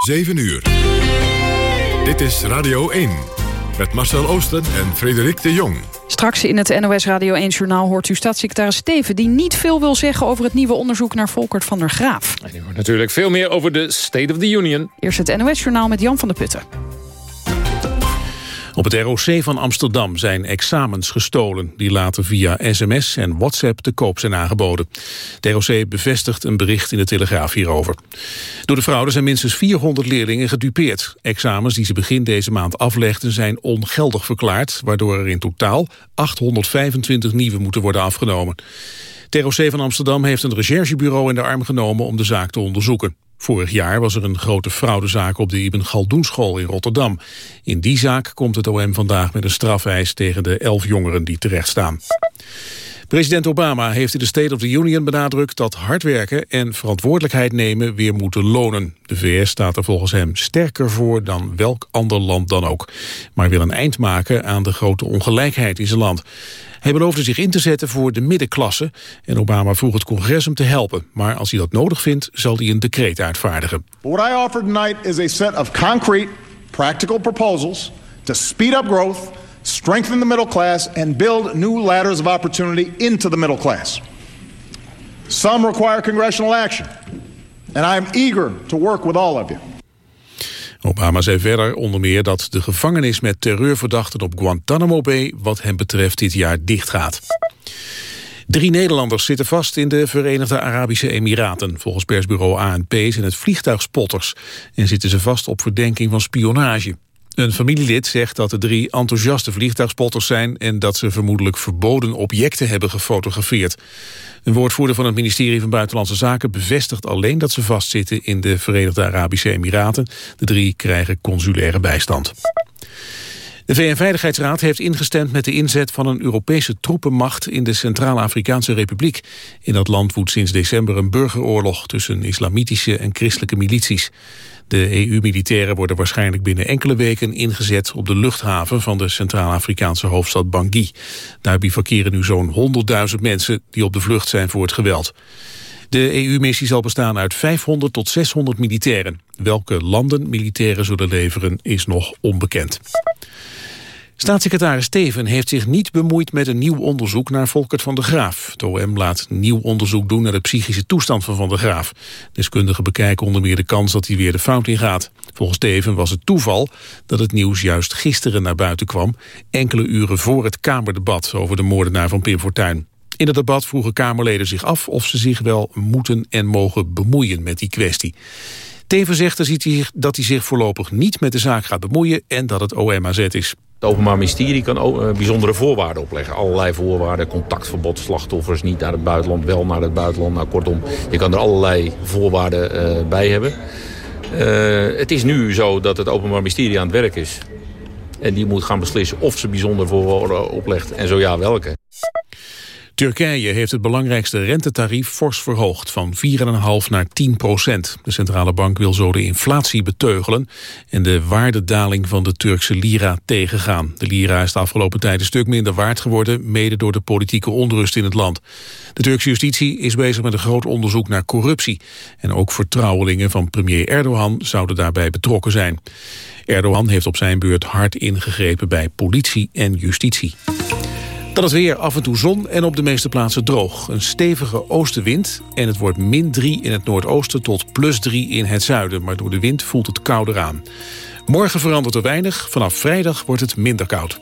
7 uur. Dit is Radio 1. Met Marcel Oosten en Frederik de Jong. Straks in het NOS Radio 1-journaal hoort u staatssecretaris Steven... die niet veel wil zeggen over het nieuwe onderzoek naar Volkert van der Graaf. En u hoort natuurlijk veel meer over de State of the Union. Eerst het NOS-journaal met Jan van der Putten. Op het ROC van Amsterdam zijn examens gestolen... die later via sms en WhatsApp te koop zijn aangeboden. Het ROC bevestigt een bericht in de Telegraaf hierover. Door de fraude zijn minstens 400 leerlingen gedupeerd. Examens die ze begin deze maand aflegden zijn ongeldig verklaard... waardoor er in totaal 825 nieuwe moeten worden afgenomen. Het ROC van Amsterdam heeft een recherchebureau in de arm genomen... om de zaak te onderzoeken. Vorig jaar was er een grote fraudezaak op de Ibn Galdoenschool in Rotterdam. In die zaak komt het OM vandaag met een strafeis tegen de elf jongeren die terecht staan. President Obama heeft in de State of the Union benadrukt dat hard werken en verantwoordelijkheid nemen weer moeten lonen. De VS staat er volgens hem sterker voor dan welk ander land dan ook. Maar wil een eind maken aan de grote ongelijkheid in zijn land. Hij beloofde zich in te zetten voor de middenklasse en Obama vroeg het congres hem te helpen. Maar als hij dat nodig vindt, zal hij een decreet uitvaardigen. What I offer tonight is a set of concrete, practical proposals to speed up growth, strengthen the middle class and build new ladders of opportunity into the middle class. Some require congressional action, and I am eager to work with all of you. Obama zei verder onder meer dat de gevangenis met terreurverdachten op Guantanamo Bay wat hem betreft dit jaar dichtgaat. Drie Nederlanders zitten vast in de Verenigde Arabische Emiraten. Volgens persbureau ANP zijn het vliegtuigspotters en zitten ze vast op verdenking van spionage. Een familielid zegt dat de drie enthousiaste vliegtuigspotters zijn... en dat ze vermoedelijk verboden objecten hebben gefotografeerd. Een woordvoerder van het ministerie van Buitenlandse Zaken bevestigt alleen dat ze vastzitten in de Verenigde Arabische Emiraten. De drie krijgen consulaire bijstand. De VN-veiligheidsraad heeft ingestemd met de inzet van een Europese troepenmacht in de Centraal-Afrikaanse Republiek. In dat land woedt sinds december een burgeroorlog tussen islamitische en christelijke milities. De EU-militairen worden waarschijnlijk binnen enkele weken ingezet op de luchthaven van de Centraal-Afrikaanse hoofdstad Bangui. Daar bivakeren nu zo'n 100.000 mensen die op de vlucht zijn voor het geweld. De EU-missie zal bestaan uit 500 tot 600 militairen. Welke landen militairen zullen leveren is nog onbekend. Staatssecretaris Steven heeft zich niet bemoeid met een nieuw onderzoek naar Volkert van der Graaf. Het OM laat nieuw onderzoek doen naar de psychische toestand van Van der Graaf. Deskundigen bekijken onder meer de kans dat hij weer de fout ingaat. Volgens Steven was het toeval dat het nieuws juist gisteren naar buiten kwam, enkele uren voor het Kamerdebat over de moordenaar van Pim Fortuyn. In het debat vroegen Kamerleden zich af of ze zich wel moeten en mogen bemoeien met die kwestie. Teven zegt dat hij zich voorlopig niet met de zaak gaat bemoeien en dat het OM is. Het Openbaar Ministerie kan ook, uh, bijzondere voorwaarden opleggen. Allerlei voorwaarden, contactverbod, slachtoffers niet naar het buitenland, wel naar het buitenland. Nou, kortom, je kan er allerlei voorwaarden uh, bij hebben. Uh, het is nu zo dat het Openbaar Ministerie aan het werk is. En die moet gaan beslissen of ze bijzondere voorwaarden oplegt en zo ja, welke. Turkije heeft het belangrijkste rentetarief fors verhoogd van 4,5 naar 10 procent. De centrale bank wil zo de inflatie beteugelen en de waardedaling van de Turkse lira tegengaan. De lira is de afgelopen tijd een stuk minder waard geworden, mede door de politieke onrust in het land. De Turkse justitie is bezig met een groot onderzoek naar corruptie. En ook vertrouwelingen van premier Erdogan zouden daarbij betrokken zijn. Erdogan heeft op zijn beurt hard ingegrepen bij politie en justitie. Dan het weer, af en toe zon en op de meeste plaatsen droog. Een stevige oostenwind en het wordt min 3 in het noordoosten tot plus 3 in het zuiden. Maar door de wind voelt het kouder aan. Morgen verandert er weinig, vanaf vrijdag wordt het minder koud.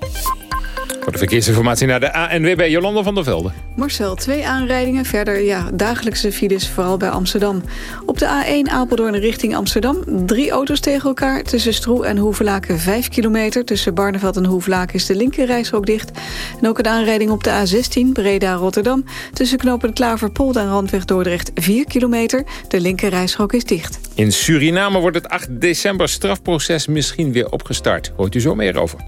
Voor de verkeersinformatie naar de ANWB Jolanda van der Velde. Marcel, twee aanrijdingen. Verder ja, dagelijkse files, vooral bij Amsterdam. Op de A1 Apeldoorn richting Amsterdam. Drie auto's tegen elkaar. Tussen Stroe en Hoevelaken 5 kilometer. Tussen Barneveld en Hoevelaken is de linkerrijstrook dicht. En ook een aanrijding op de A16 Breda-Rotterdam. Tussen knopen Klaverpolder en Randweg Dordrecht 4 kilometer. De linkerrijstrook is dicht. In Suriname wordt het 8 december strafproces misschien weer opgestart. Hoort u zo meer over.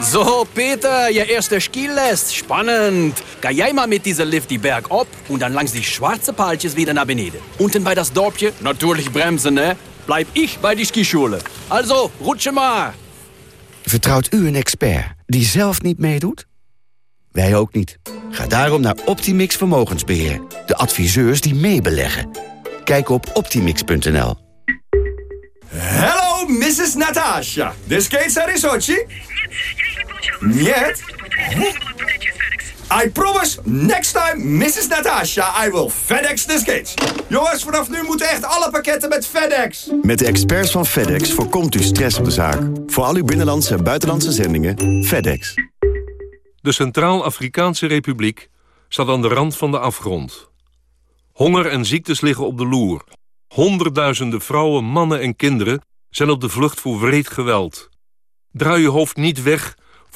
So, Peter, Ihr erster Skilest. Spannend. Ga jij mal mit dieser Lift die Berg op und dann langs die schwarze Paaltjes wieder naar beneden. Unten bei das Dorpje, natürlich bremsen, ne? Bleib ich bei die Skischule. Also, rutsche maar. Vertrouwt u een expert die zelf niet meedoet? Wij ook niet. Ga daarom naar Optimix Vermogensbeheer. De adviseurs die meebeleggen. Kijk op optimix.nl. Hello, Mrs. Natasha. The skates are in Sochi? Yet, I promise, next time, Mrs. Natasha, I will FedEx this case. Jongens, vanaf nu moeten echt alle pakketten met FedEx. Met de experts van FedEx voorkomt u stress op de zaak. Voor al uw binnenlandse en buitenlandse zendingen, FedEx. De Centraal-Afrikaanse Republiek staat aan de rand van de afgrond. Honger en ziektes liggen op de loer. Honderdduizenden vrouwen, mannen en kinderen zijn op de vlucht voor wreed geweld. Draai je hoofd niet weg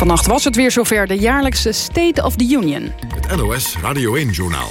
Vannacht was het weer zover, de jaarlijkse State of the Union. Het NOS Radio 1-journaal.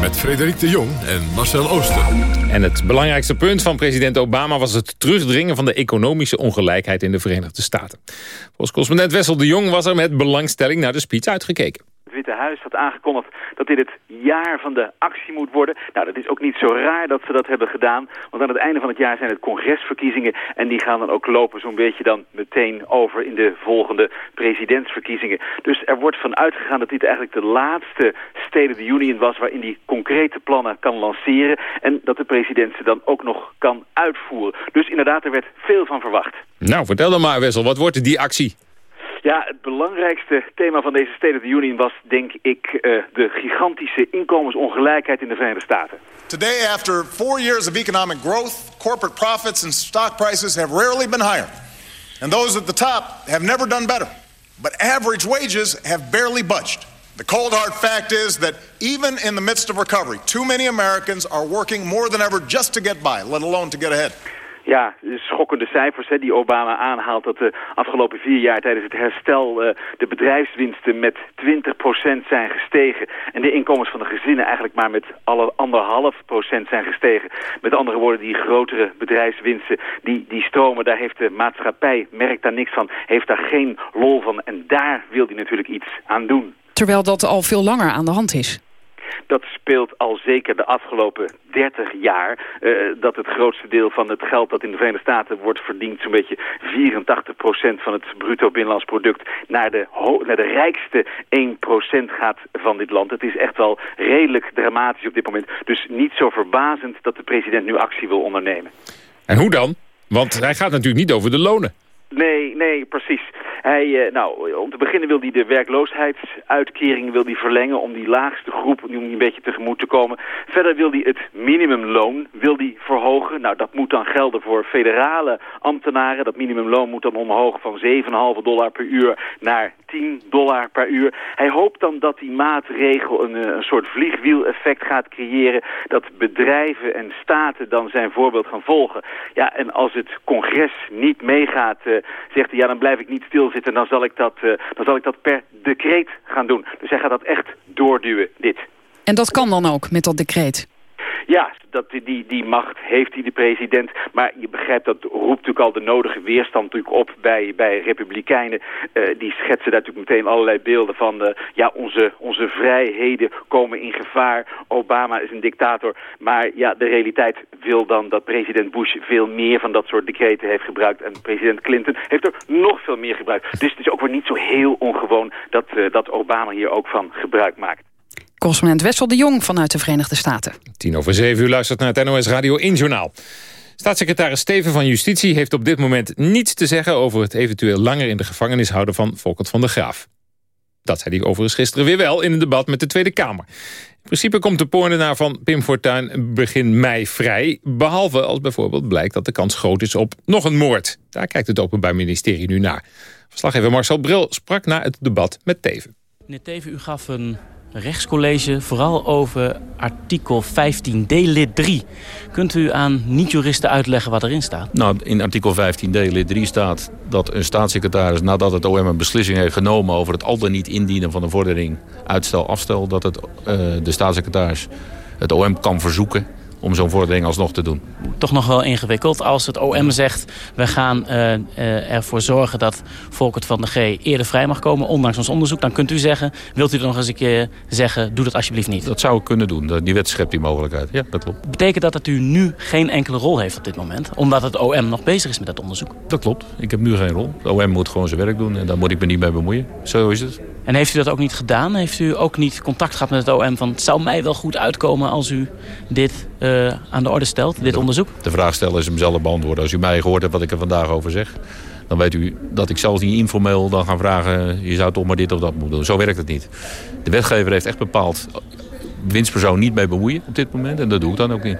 Met Frederik de Jong en Marcel Ooster. En het belangrijkste punt van president Obama was het terugdringen van de economische ongelijkheid in de Verenigde Staten. Volgens correspondent Wessel de Jong was er met belangstelling naar de speech uitgekeken. Het Witte Huis had aangekondigd dat dit het jaar van de actie moet worden. Nou, dat is ook niet zo raar dat ze dat hebben gedaan. Want aan het einde van het jaar zijn het congresverkiezingen. En die gaan dan ook lopen zo'n beetje dan meteen over in de volgende presidentsverkiezingen. Dus er wordt van uitgegaan dat dit eigenlijk de laatste State of the Union was... waarin die concrete plannen kan lanceren. En dat de president ze dan ook nog kan uitvoeren. Dus inderdaad, er werd veel van verwacht. Nou, vertel dan maar Wessel, wat wordt die actie? Ja, het belangrijkste thema van deze State of the Union was, denk ik, uh, de gigantische inkomensongelijkheid in de Verenigde Staten. Today, after four years of economic growth, corporate profits and stock prices have rarely been higher. And those at the top have never done better. But average wages have barely budged. The cold hard fact is that even in the midst of recovery, too many Americans are working more than ever just to get by, let alone to get ahead. Ja, schokkende cijfers hè, die Obama aanhaalt dat de afgelopen vier jaar tijdens het herstel uh, de bedrijfswinsten met 20% zijn gestegen. En de inkomens van de gezinnen eigenlijk maar met alle anderhalf procent zijn gestegen. Met andere woorden, die grotere bedrijfswinsten, die, die stromen, daar heeft de maatschappij, merkt daar niks van, heeft daar geen lol van. En daar wil hij natuurlijk iets aan doen. Terwijl dat al veel langer aan de hand is. Dat speelt al zeker de afgelopen 30 jaar. Uh, dat het grootste deel van het geld dat in de Verenigde Staten wordt verdiend... zo'n beetje 84% van het bruto binnenlands product... Naar de, naar de rijkste 1% gaat van dit land. Het is echt wel redelijk dramatisch op dit moment. Dus niet zo verbazend dat de president nu actie wil ondernemen. En hoe dan? Want hij gaat natuurlijk niet over de lonen. Nee, nee, precies. Hij, nou, om te beginnen wil hij de werkloosheidsuitkering wil hij verlengen om die laagste groep die een beetje tegemoet te komen. Verder wil hij het minimumloon wil hij verhogen. Nou, dat moet dan gelden voor federale ambtenaren. Dat minimumloon moet dan omhoog van 7,5 dollar per uur naar 10 dollar per uur. Hij hoopt dan dat die maatregel een, een soort vliegwiel-effect gaat creëren. Dat bedrijven en staten dan zijn voorbeeld gaan volgen. Ja, en als het congres niet meegaat, uh, zegt hij, ja, dan blijf ik niet stilzitten. Dan zal ik dat, uh, dan zal ik dat per decreet gaan doen. Dus hij gaat dat echt doorduwen, dit. En dat kan dan ook met dat decreet? Ja, dat, die, die macht heeft hij de president. Maar je begrijpt, dat roept natuurlijk al de nodige weerstand natuurlijk op bij, bij republikeinen. Uh, die schetsen daar natuurlijk meteen allerlei beelden van... Uh, ja, onze, onze vrijheden komen in gevaar. Obama is een dictator. Maar ja, de realiteit wil dan dat president Bush veel meer van dat soort decreten heeft gebruikt. En president Clinton heeft er nog veel meer gebruikt. Dus het is ook weer niet zo heel ongewoon dat, uh, dat Obama hier ook van gebruik maakt. Correspondent Wessel de Jong vanuit de Verenigde Staten. Tien over zeven uur luistert naar het NOS Radio 1 Journaal. Staatssecretaris Steven van Justitie heeft op dit moment niets te zeggen... over het eventueel langer in de gevangenis houden van Volkert van der Graaf. Dat zei hij overigens gisteren weer wel in een debat met de Tweede Kamer. In principe komt de poordenaar van Pim Fortuyn begin mei vrij... behalve als bijvoorbeeld blijkt dat de kans groot is op nog een moord. Daar kijkt het Openbaar Ministerie nu naar. Verslaggever Marcel Bril sprak na het debat met Teven. Meneer Teven, u gaf een rechtscollege vooral over artikel 15d lid 3. Kunt u aan niet-juristen uitleggen wat erin staat? Nou, in artikel 15d lid 3 staat dat een staatssecretaris... nadat het OM een beslissing heeft genomen over het al dan niet indienen van een vordering... uitstel, afstel, dat het, uh, de staatssecretaris het OM kan verzoeken om zo'n vordering alsnog te doen. Toch nog wel ingewikkeld. Als het OM zegt, we gaan uh, uh, ervoor zorgen dat Volkert van de G eerder vrij mag komen, ondanks ons onderzoek, dan kunt u zeggen, wilt u er nog eens een keer zeggen, doe dat alsjeblieft niet. Dat zou ik kunnen doen. Die wet schept die mogelijkheid. Ja, dat klopt. Betekent dat dat u nu geen enkele rol heeft op dit moment? Omdat het OM nog bezig is met dat onderzoek? Dat klopt. Ik heb nu geen rol. Het OM moet gewoon zijn werk doen en daar moet ik me niet mee bemoeien. Zo is het. En heeft u dat ook niet gedaan? Heeft u ook niet contact gehad met het OM van... het zou mij wel goed uitkomen als u dit uh, aan de orde stelt, dit onderzoek? De vraag stellen is hem zelf beantwoorden. Als u mij gehoord hebt wat ik er vandaag over zeg... dan weet u dat ik zelfs niet informeel dan gaan vragen... je zou toch maar dit of dat moeten doen. Zo werkt het niet. De wetgever heeft echt bepaald winstpersoon niet mee bemoeien op dit moment. En dat doe ik dan ook niet.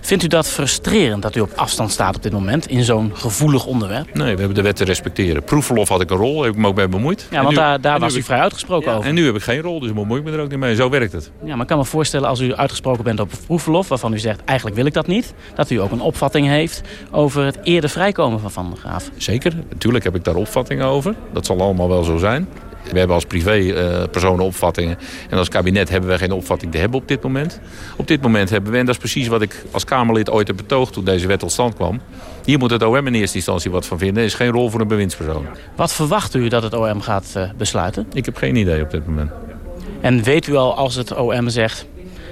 Vindt u dat frustrerend dat u op afstand staat op dit moment in zo'n gevoelig onderwerp? Nee, we hebben de wet te respecteren. Proefverlof had ik een rol, heb ik me ook mee bemoeid. Ja, want daar, daar was u vrij uitgesproken over. En nu heb ik geen rol, dus bemoei ik me er ook niet mee. Zo werkt het. Ja, maar ik kan me voorstellen als u uitgesproken bent op proefverlof... waarvan u zegt, eigenlijk wil ik dat niet... dat u ook een opvatting heeft over het eerder vrijkomen van Van der Graaf. Zeker, natuurlijk heb ik daar opvattingen over. Dat zal allemaal wel zo zijn. We hebben als privépersonen uh, opvattingen. En als kabinet hebben we geen opvatting te hebben op dit moment. Op dit moment hebben we, en dat is precies wat ik als Kamerlid ooit heb betoogd... toen deze wet tot stand kwam. Hier moet het OM in eerste instantie wat van vinden. Er is geen rol voor een bewindspersoon. Wat verwacht u dat het OM gaat uh, besluiten? Ik heb geen idee op dit moment. En weet u al als het OM zegt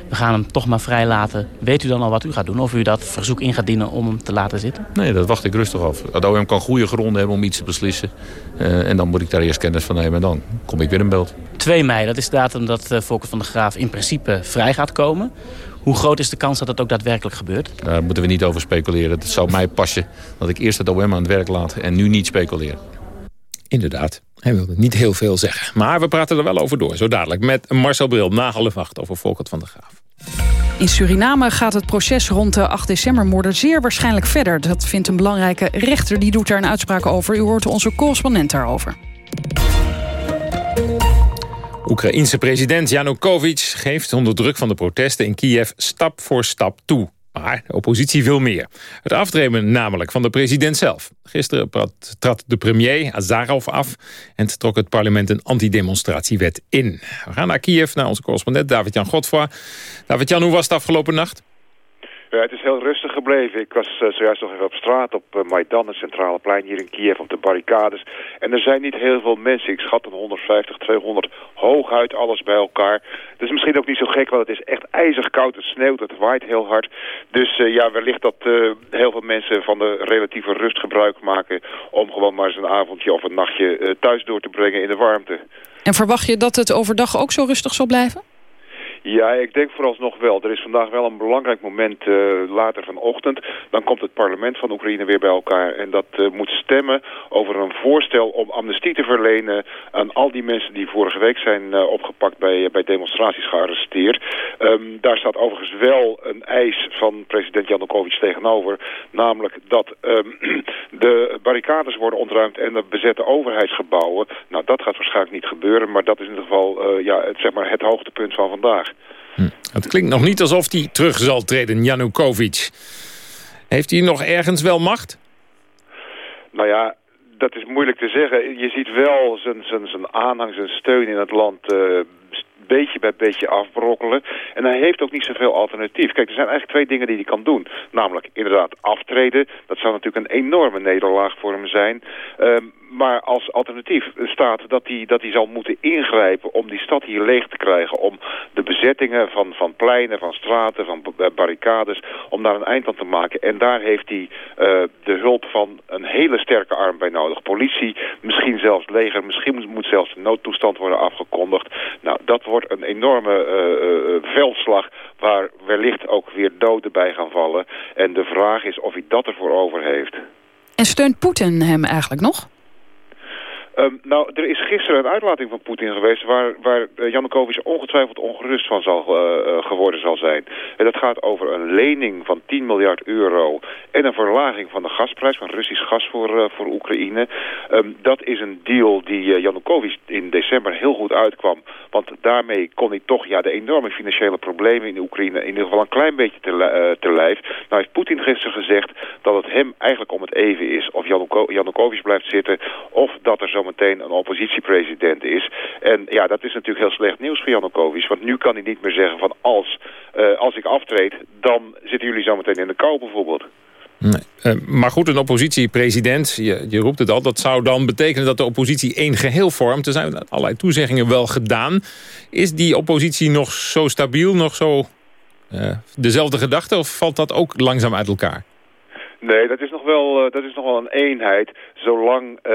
we gaan hem toch maar vrij laten. Weet u dan al wat u gaat doen? Of u dat verzoek in gaat dienen om hem te laten zitten? Nee, dat wacht ik rustig af. Het OM kan goede gronden hebben om iets te beslissen. Uh, en dan moet ik daar eerst kennis van nemen en dan kom ik weer in beeld. 2 mei, dat is de datum dat uh, Volker van der Graaf in principe vrij gaat komen. Hoe groot is de kans dat het ook daadwerkelijk gebeurt? Daar moeten we niet over speculeren. Het zou mij passen dat ik eerst het OM aan het werk laat en nu niet speculeer. Inderdaad. Hij wilde niet heel veel zeggen. Maar we praten er wel over door, zo dadelijk. Met Marcel Bril na half acht over Volkert van der Graaf. In Suriname gaat het proces rond de 8 decembermoorden zeer waarschijnlijk verder. Dat vindt een belangrijke rechter, die doet daar een uitspraak over. U hoort onze correspondent daarover. Oekraïense president Janukovic geeft onder druk van de protesten in Kiev stap voor stap toe. Maar de oppositie wil meer. Het aftreden namelijk van de president zelf. Gisteren trad de premier Azarov af... en trok het parlement een antidemonstratiewet in. We gaan naar Kiev, naar onze correspondent David-Jan Godfroy. David-Jan, hoe was het afgelopen nacht? Ja, het is heel rustig gebleven. Ik was uh, zojuist nog even op straat op uh, Maidan, het centrale plein hier in Kiev, op de barricades. En er zijn niet heel veel mensen. Ik schat een 150, 200, hooguit alles bij elkaar. Is misschien ook niet zo gek, want het is echt ijzig koud. Het sneeuwt, het waait heel hard. Dus ja, wellicht dat heel veel mensen van de relatieve rust gebruik maken... om gewoon maar eens een avondje of een nachtje thuis door te brengen in de warmte. En verwacht je dat het overdag ook zo rustig zal blijven? Ja, ik denk vooralsnog wel. Er is vandaag wel een belangrijk moment uh, later vanochtend. Dan komt het parlement van Oekraïne weer bij elkaar. En dat uh, moet stemmen over een voorstel om amnestie te verlenen... aan al die mensen die vorige week zijn uh, opgepakt bij, bij demonstraties gearresteerd. Um, daar staat overigens wel een eis van president Janukovic tegenover. Namelijk dat um, de barricades worden ontruimd en de bezette overheidsgebouwen. Nou, dat gaat waarschijnlijk niet gebeuren. Maar dat is in ieder geval ja, zeg maar het hoogtepunt van vandaag. Hm. Het klinkt nog niet alsof hij terug zal treden, Janukovic. Heeft hij nog ergens wel macht? Nou ja, dat is moeilijk te zeggen. Je ziet wel zijn, zijn, zijn aanhang, zijn steun in het land... Uh, beetje bij beetje afbrokkelen. En hij heeft ook niet zoveel alternatief. Kijk, er zijn eigenlijk twee dingen die hij kan doen. Namelijk inderdaad aftreden. Dat zou natuurlijk een enorme nederlaag voor hem zijn. Um, maar als alternatief staat dat hij, dat hij zal moeten ingrijpen om die stad hier leeg te krijgen. Om de bezettingen van, van pleinen, van straten, van barricades, om daar een eind aan te maken. En daar heeft hij uh, de hulp van een hele sterke arm bij nodig. Politie, misschien zelfs leger, misschien moet zelfs de noodtoestand worden afgekondigd. Nou, dat wordt een enorme uh, uh, veldslag waar wellicht ook weer doden bij gaan vallen. En de vraag is of hij dat ervoor over heeft. En steunt Poetin hem eigenlijk nog? Ehm, nou, er is gisteren een uitlating van Poetin geweest... waar, waar uh, Janukovic ongetwijfeld ongerust van zal, uh, geworden zal zijn. En dat gaat over een lening van 10 miljard euro... en een verlaging van de gasprijs, van Russisch gas voor, voor Oekraïne. Um, dat is een deal die Janukovic in december heel goed uitkwam. Want daarmee kon hij toch ja, de enorme financiële problemen in Oekraïne... in ieder geval een klein beetje te, te lijf. Nou heeft Poetin gisteren gezegd dat het hem eigenlijk om het even is... of Janukovic blijft zitten of dat er zo meteen een oppositiepresident is. En ja, dat is natuurlijk heel slecht nieuws voor Janukovic. Want nu kan hij niet meer zeggen van als, uh, als ik aftreed, dan zitten jullie zo meteen in de kou bijvoorbeeld. Nee. Uh, maar goed, een oppositiepresident, je, je roept het al... dat zou dan betekenen dat de oppositie één geheel vormt. Er zijn allerlei toezeggingen wel gedaan. Is die oppositie nog zo stabiel, nog zo uh, dezelfde gedachte... of valt dat ook langzaam uit elkaar? Nee, dat is nog wel, uh, dat is nog wel een eenheid, zolang uh,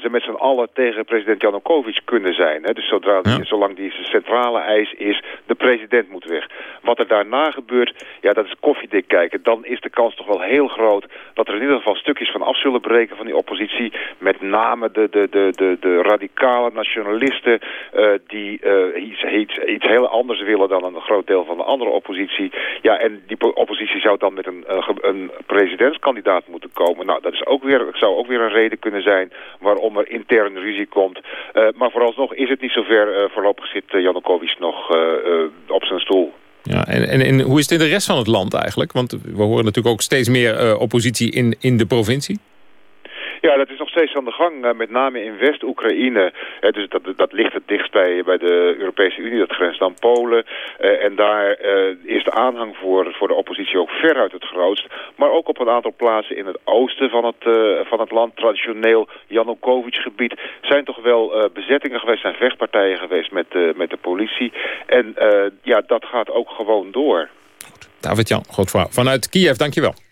ze met z'n allen tegen president Janukovic kunnen zijn. Hè? Dus zodra zolang die centrale eis is, de president moet weg. Wat er daarna gebeurt, ja, dat is koffiedik kijken. Dan is de kans toch wel heel groot dat er in ieder geval stukjes van af zullen breken van die oppositie. Met name de, de, de, de, de radicale nationalisten uh, die iets, iets, iets heel anders willen dan een groot deel van de andere oppositie. Ja, en die oppositie zou dan met een, een president kandidaat moeten komen. Nou, dat is ook weer, zou ook weer een reden kunnen zijn waarom er intern ruzie komt. Uh, maar vooralsnog is het niet zover. Uh, voorlopig zit uh, Janukovic nog op zijn stoel. Ja, en, en, en, hoe is het in de rest van het land eigenlijk? Want we horen natuurlijk ook steeds meer oppositie in, in de provincie. Ja, dat is nog steeds aan de gang, uh, met name in West-Oekraïne. Uh, dus dat, dat ligt het dichtst bij, de Europese Unie, dat grenst aan Polen. Uh, en daar is de aanhang voor, voor de oppositie ook veruit het grootst. Maar ook op een aantal plaatsen in het oosten van het, van het land, traditioneel Janukovic-gebied, zijn toch wel bezettingen geweest, zijn vechtpartijen geweest met, met de politie. En ja, dat gaat ook gewoon door. David-Jan Godvrouw vanuit Kiev, dankjewel.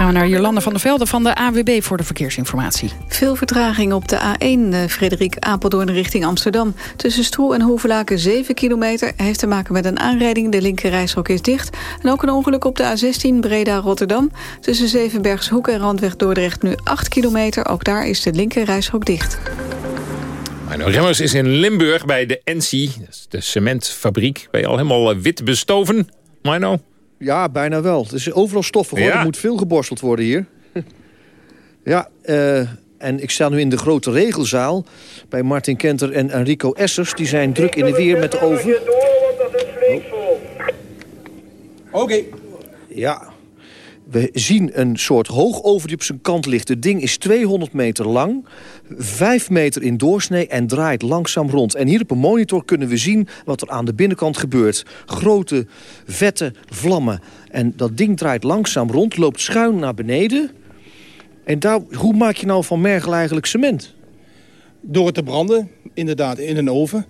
Gaan we naar Jolande van der Velde van de AWB voor de verkeersinformatie. Veel vertraging op de A1, eh, Frederik Apeldoorn richting Amsterdam. Tussen Stroe en Hoevelaken 7 kilometer. Heeft te maken met een aanrijding, de linkerrijstrook is dicht. En ook een ongeluk op de A16 Breda-Rotterdam. Tussen Zevenbergshoek en Randweg Dordrecht nu 8 kilometer. Ook daar is de linkerrijstrook dicht. Mino Remmers is in Limburg bij de NC, de cementfabriek. Ben je al helemaal eh, wit bestoven, Mino? Ja, bijna wel. Het is overal stoffen hoor. Er moet veel geborsteld worden hier. ja, uh, en ik sta nu in de grote regelzaal bij Martin Kenter en Enrico Essers. Die zijn druk in de weer met de oven. Oké. Okay. Ja, we zien een soort hoogoven die op zijn kant ligt. Het ding is 200 meter lang, 5 meter in doorsnee en draait langzaam rond. En hier op een monitor kunnen we zien wat er aan de binnenkant gebeurt. Grote, vette vlammen. En dat ding draait langzaam rond, loopt schuin naar beneden. En daar, hoe maak je nou van mergel eigenlijk cement? Door het te branden, inderdaad, in een oven.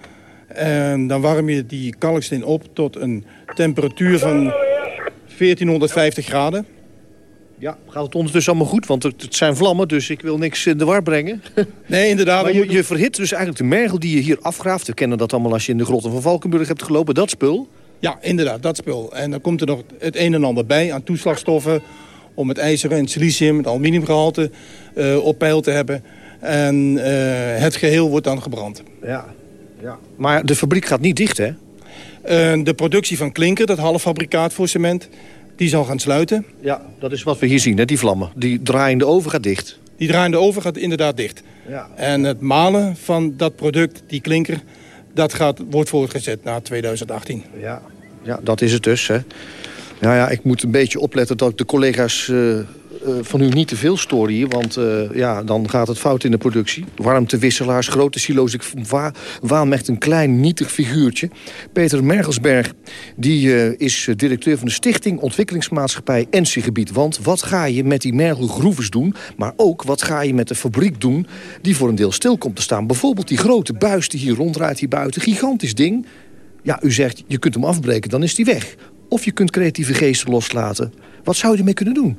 En dan warm je die kalksteen op tot een temperatuur van 1450 graden. Ja, gaat het ondertussen allemaal goed? Want het zijn vlammen, dus ik wil niks in de war brengen. Nee, inderdaad. maar je, je verhit dus eigenlijk de mergel die je hier afgraaft. We kennen dat allemaal als je in de grotten van Valkenburg hebt gelopen. Dat spul? Ja, inderdaad, dat spul. En dan komt er nog het een en ander bij aan toeslagstoffen... om het ijzer en het silicium, het aluminiumgehalte uh, op peil te hebben. En uh, het geheel wordt dan gebrand. Ja, ja. Maar de fabriek gaat niet dicht, hè? Uh, de productie van klinker, dat halffabrikaat voor cement die zal gaan sluiten. Ja, dat is wat we hier zien, hè, die vlammen. Die draaiende oven gaat dicht. Die draaiende oven gaat inderdaad dicht. Ja. En het malen van dat product, die klinker, dat gaat, wordt voortgezet na 2018. Ja, ja dat is het dus. Hè. Ja, ja, ik moet een beetje opletten dat ik de collega's uh, van u niet te veel storen. Want uh, ja, dan gaat het fout in de productie. Warmtewisselaars, grote silo's. Ik wa echt een klein, nietig figuurtje. Peter Mergelsberg die, is directeur van de Stichting Ontwikkelingsmaatschappij Ensie-gebied. Want wat ga je met die mergelgroeves doen? Maar ook, wat ga je met de fabriek doen die voor een deel stil komt te staan? Bijvoorbeeld die grote buis die hier ronddraait hier buiten. Gigantisch ding. Ja, u zegt, je kunt hem afbreken, dan is die weg. Of je kunt creatieve geesten loslaten. Wat zou je ermee kunnen doen?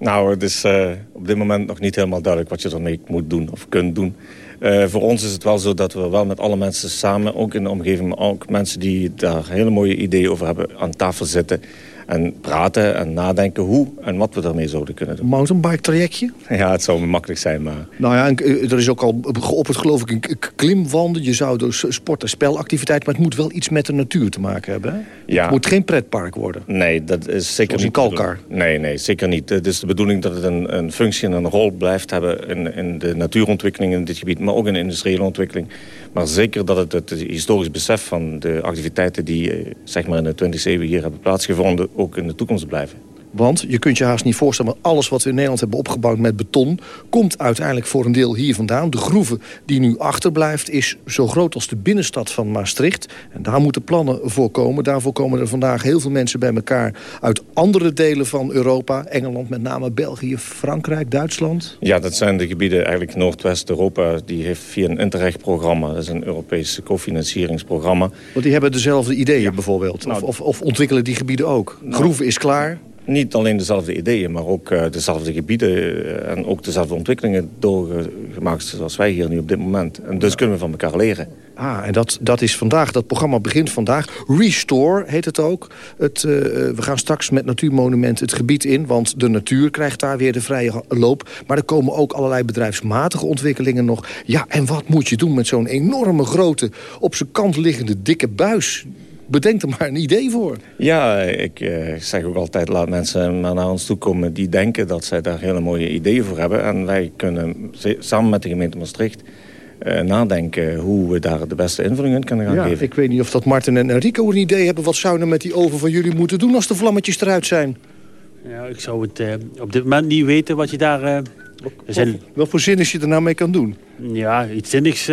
Nou, het is uh, op dit moment nog niet helemaal duidelijk wat je ermee moet doen of kunt doen. Uh, voor ons is het wel zo dat we wel met alle mensen samen, ook in de omgeving... maar ook mensen die daar hele mooie ideeën over hebben, aan tafel zitten. En praten en nadenken hoe en wat we daarmee zouden kunnen doen. Mountainbike trajectje? Ja, het zou makkelijk zijn, maar... Nou ja, er is ook al op het geloof ik een klimwanden. Je zou dus sport- en spelactiviteit... maar het moet wel iets met de natuur te maken hebben. Hè? Ja. Het moet geen pretpark worden. Nee, dat is zeker Zoals niet... een kalkar. Nee, nee, zeker niet. Het is de bedoeling dat het een, een functie en een rol blijft hebben... In, in de natuurontwikkeling in dit gebied, maar ook in de industriële ontwikkeling. Maar zeker dat het het historisch besef van de activiteiten... die eh, zeg maar in de 20e eeuw hier hebben plaatsgevonden... ook in de toekomst blijven. Want je kunt je haast niet voorstellen... maar alles wat we in Nederland hebben opgebouwd met beton... komt uiteindelijk voor een deel hier vandaan. De groeve die nu achterblijft is zo groot als de binnenstad van Maastricht. En daar moeten plannen voor komen. Daarvoor komen er vandaag heel veel mensen bij elkaar... uit andere delen van Europa. Engeland met name, België, Frankrijk, Duitsland. Ja, dat zijn de gebieden eigenlijk Noordwest-Europa. Die heeft via een Interreg-programma... dat is een Europees cofinancieringsprogramma... Want die hebben dezelfde ideeën bijvoorbeeld. Of, of, of ontwikkelen die gebieden ook. Groeve is klaar niet alleen dezelfde ideeën, maar ook uh, dezelfde gebieden uh, en ook dezelfde ontwikkelingen doorgemaakt zoals wij hier nu op dit moment. En dus kunnen we van elkaar leren. Ah, en dat, dat is vandaag, dat programma begint vandaag. Restore heet het ook. Het, uh, we gaan straks met Natuurmonument het gebied in, want de natuur krijgt daar weer de vrije loop. Maar er komen ook allerlei bedrijfsmatige ontwikkelingen nog. Ja, en wat moet je doen met zo'n enorme grote, op zijn kant liggende dikke buis? Bedenk er maar een idee voor. Ja, ik uh, zeg ook altijd, laat mensen maar naar ons toe komen... die denken dat zij daar hele mooie ideeën voor hebben. En wij kunnen samen met de gemeente Maastricht... Uh, nadenken hoe we daar de beste invulling in kunnen gaan ja, geven. Ik weet niet of dat Martin en Enrico een idee hebben... wat zouden met die oven van jullie moeten doen als de vlammetjes eruit zijn? Ja, ik zou het uh, op dit moment niet weten wat je daar... Uh, zijn... Wat voor zinnigs je er nou mee kan doen? Ja, iets zinnigs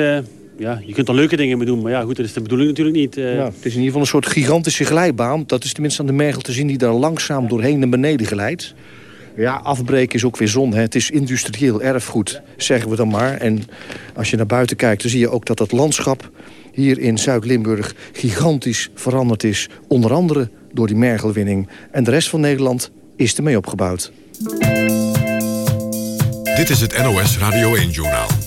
ja, je kunt er leuke dingen mee doen, maar ja, goed, dat is de bedoeling natuurlijk niet. Uh... Ja, het is in ieder geval een soort gigantische glijbaan. Dat is tenminste aan de mergel te zien die daar langzaam doorheen naar beneden glijdt. Ja, afbreken is ook weer zonde. Het is industrieel erfgoed, zeggen we dan maar. En als je naar buiten kijkt, dan zie je ook dat het landschap hier in Zuid-Limburg gigantisch veranderd is. Onder andere door die mergelwinning. En de rest van Nederland is ermee opgebouwd. Dit is het NOS Radio 1-journaal.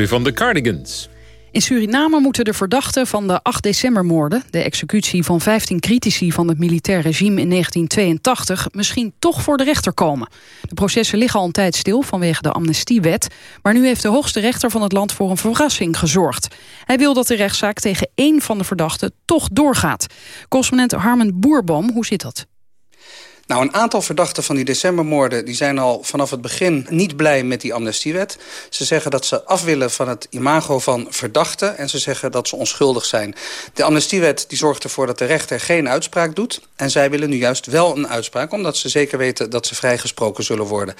U van de Cardigans. In Suriname moeten de verdachten van de 8 decembermoorden... de executie van 15 critici van het militair regime in 1982... misschien toch voor de rechter komen. De processen liggen al een tijd stil vanwege de amnestiewet... maar nu heeft de hoogste rechter van het land voor een verrassing gezorgd. Hij wil dat de rechtszaak tegen één van de verdachten toch doorgaat. Correspondent Harmen Boerboom, hoe zit dat? Nou, een aantal verdachten van die decembermoorden... die zijn al vanaf het begin niet blij met die amnestiewet. Ze zeggen dat ze af willen van het imago van verdachten... en ze zeggen dat ze onschuldig zijn. De amnestiewet die zorgt ervoor dat de rechter geen uitspraak doet... en zij willen nu juist wel een uitspraak... omdat ze zeker weten dat ze vrijgesproken zullen worden.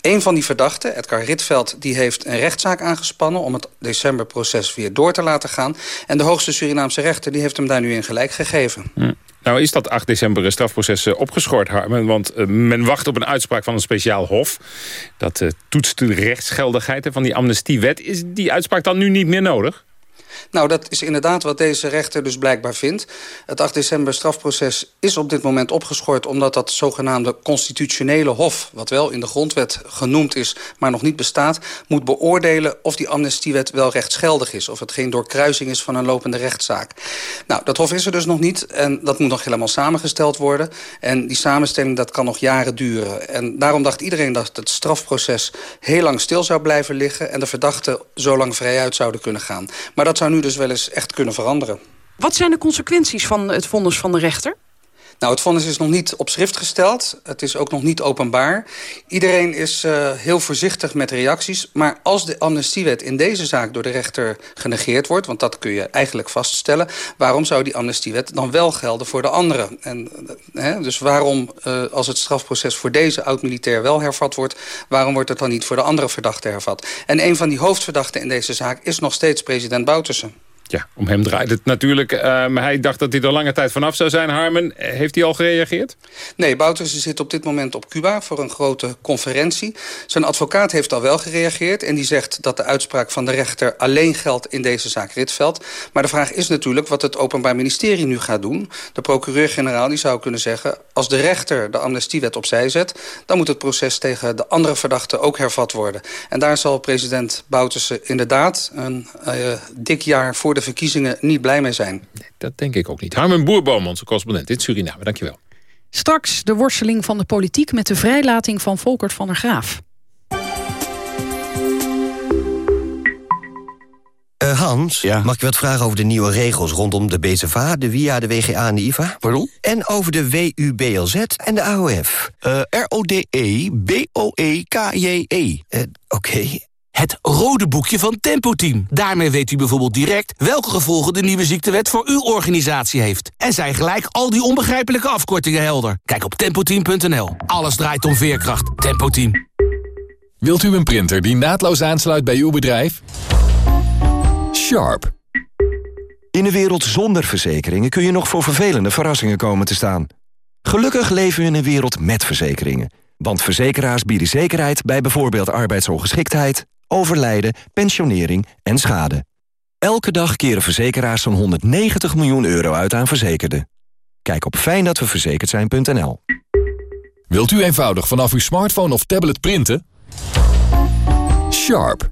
Een van die verdachten, Edgar Ritveld, die heeft een rechtszaak aangespannen... om het decemberproces weer door te laten gaan. En de hoogste Surinaamse rechter die heeft hem daar nu in gelijk gegeven. Nou is dat 8 december strafproces eh, opgeschort, Harmen. Want eh, men wacht op een uitspraak van een speciaal hof. Dat uh, toetst de rechtsgeldigheid van die amnestiewet. Is die uitspraak dan nu niet meer nodig? Nou, dat is inderdaad wat deze rechter dus blijkbaar vindt. Het 8 december strafproces is op dit moment opgeschort... omdat dat zogenaamde constitutionele hof... wat wel in de grondwet genoemd is, maar nog niet bestaat... moet beoordelen of die amnestiewet wel rechtsgeldig is. Of het geen doorkruising is van een lopende rechtszaak. Nou, dat hof is er dus nog niet en dat moet nog helemaal samengesteld worden. En die samenstelling, dat kan nog jaren duren. En daarom dacht iedereen dat het strafproces heel lang stil zou blijven liggen... en de verdachten zo lang vrijuit zouden kunnen gaan. Maar dat zou nu dus wel eens echt kunnen veranderen. Wat zijn de consequenties van het vonnis van de rechter? Nou, het vonnis is nog niet op schrift gesteld. Het is ook nog niet openbaar. Iedereen is uh, heel voorzichtig met reacties. Maar als de amnestiewet in deze zaak door de rechter genegeerd wordt... want dat kun je eigenlijk vaststellen... waarom zou die amnestiewet dan wel gelden voor de anderen? En, uh, hè, dus waarom, uh, als het strafproces voor deze oud-militair wel hervat wordt... waarom wordt het dan niet voor de andere verdachten hervat? En een van die hoofdverdachten in deze zaak is nog steeds president Boutersen. Ja, om hem draait het natuurlijk. Maar hij dacht dat hij er lange tijd vanaf zou zijn. Harmen, heeft hij al gereageerd? Nee, Bouterse zit op dit moment op Cuba voor een grote conferentie. Zijn advocaat heeft al wel gereageerd. En die zegt dat de uitspraak van de rechter alleen geldt in deze zaak Ritveld. Maar de vraag is natuurlijk wat het Openbaar Ministerie nu gaat doen. De procureur-generaal die zou kunnen zeggen... als de rechter de amnestiewet opzij zet... dan moet het proces tegen de andere verdachten ook hervat worden. En daar zal president Bouterse inderdaad een uh, dik jaar voor de verkiezingen niet blij mee zijn. Nee, dat denk ik ook niet. Harmen Boerboom, onze correspondent in Suriname. Dankjewel. Straks de worsteling van de politiek met de vrijlating van Volkert van der Graaf. Uh, Hans, ja? mag ik wat vragen over de nieuwe regels rondom de BZVA, de WIA, de WGA en de IVA? Pardon? En over de WUBLZ en de AOF. Uh, R-O-D-E, B-O-E-K-J-E. Uh, Oké. Okay. Het rode boekje van Tempo Team. Daarmee weet u bijvoorbeeld direct welke gevolgen de nieuwe ziektewet voor uw organisatie heeft. En zijn gelijk al die onbegrijpelijke afkortingen helder. Kijk op tempoteam.nl. Alles draait om veerkracht. Tempo Team. Wilt u een printer die naadloos aansluit bij uw bedrijf? Sharp. In een wereld zonder verzekeringen kun je nog voor vervelende verrassingen komen te staan. Gelukkig leven we in een wereld met verzekeringen. Want verzekeraars bieden zekerheid bij bijvoorbeeld arbeidsongeschiktheid, overlijden, pensionering en schade. Elke dag keren verzekeraars zo'n 190 miljoen euro uit aan verzekerden. Kijk op fijndatweverzekerd Wilt u eenvoudig vanaf uw smartphone of tablet printen? Sharp.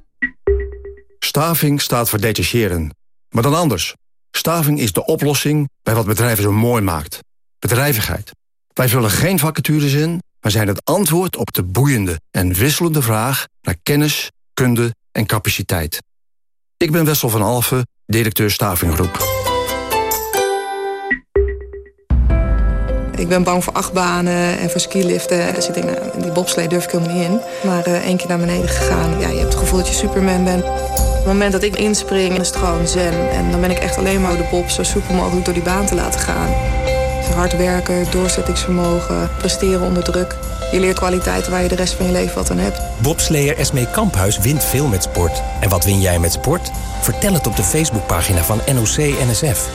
Staving staat voor detacheren. Maar dan anders. Staving is de oplossing bij wat bedrijven zo mooi maakt. Bedrijvigheid. Wij vullen geen vacatures in, maar zijn het antwoord op de boeiende en wisselende vraag naar kennis, kunde en capaciteit. Ik ben Wessel van Alfen, directeur Stavinggroep. Ik ben bang voor achtbanen en voor skiliften. Dus ik denk, die bobslee durf ik helemaal niet in. Maar uh, één keer naar beneden gegaan. Ja, je hebt het gevoel dat je Superman bent. Op het moment dat ik inspring, is het gewoon zen. En dan ben ik echt alleen maar de bob zo soepel mogelijk door die baan te laten gaan. Hard werken, doorzettingsvermogen, presteren onder druk. Je leert kwaliteiten waar je de rest van je leven wat aan hebt. Bobsleer Esmee Kamphuis wint veel met sport. En wat win jij met sport? Vertel het op de Facebookpagina van NOC-NSF.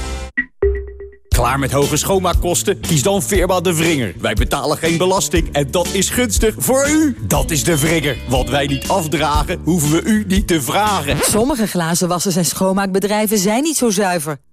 Klaar met hoge schoonmaakkosten? Kies dan Firma De Vringer. Wij betalen geen belasting en dat is gunstig voor u. Dat is De Vringer. Wat wij niet afdragen, hoeven we u niet te vragen. Sommige glazenwassers en schoonmaakbedrijven zijn niet zo zuiver.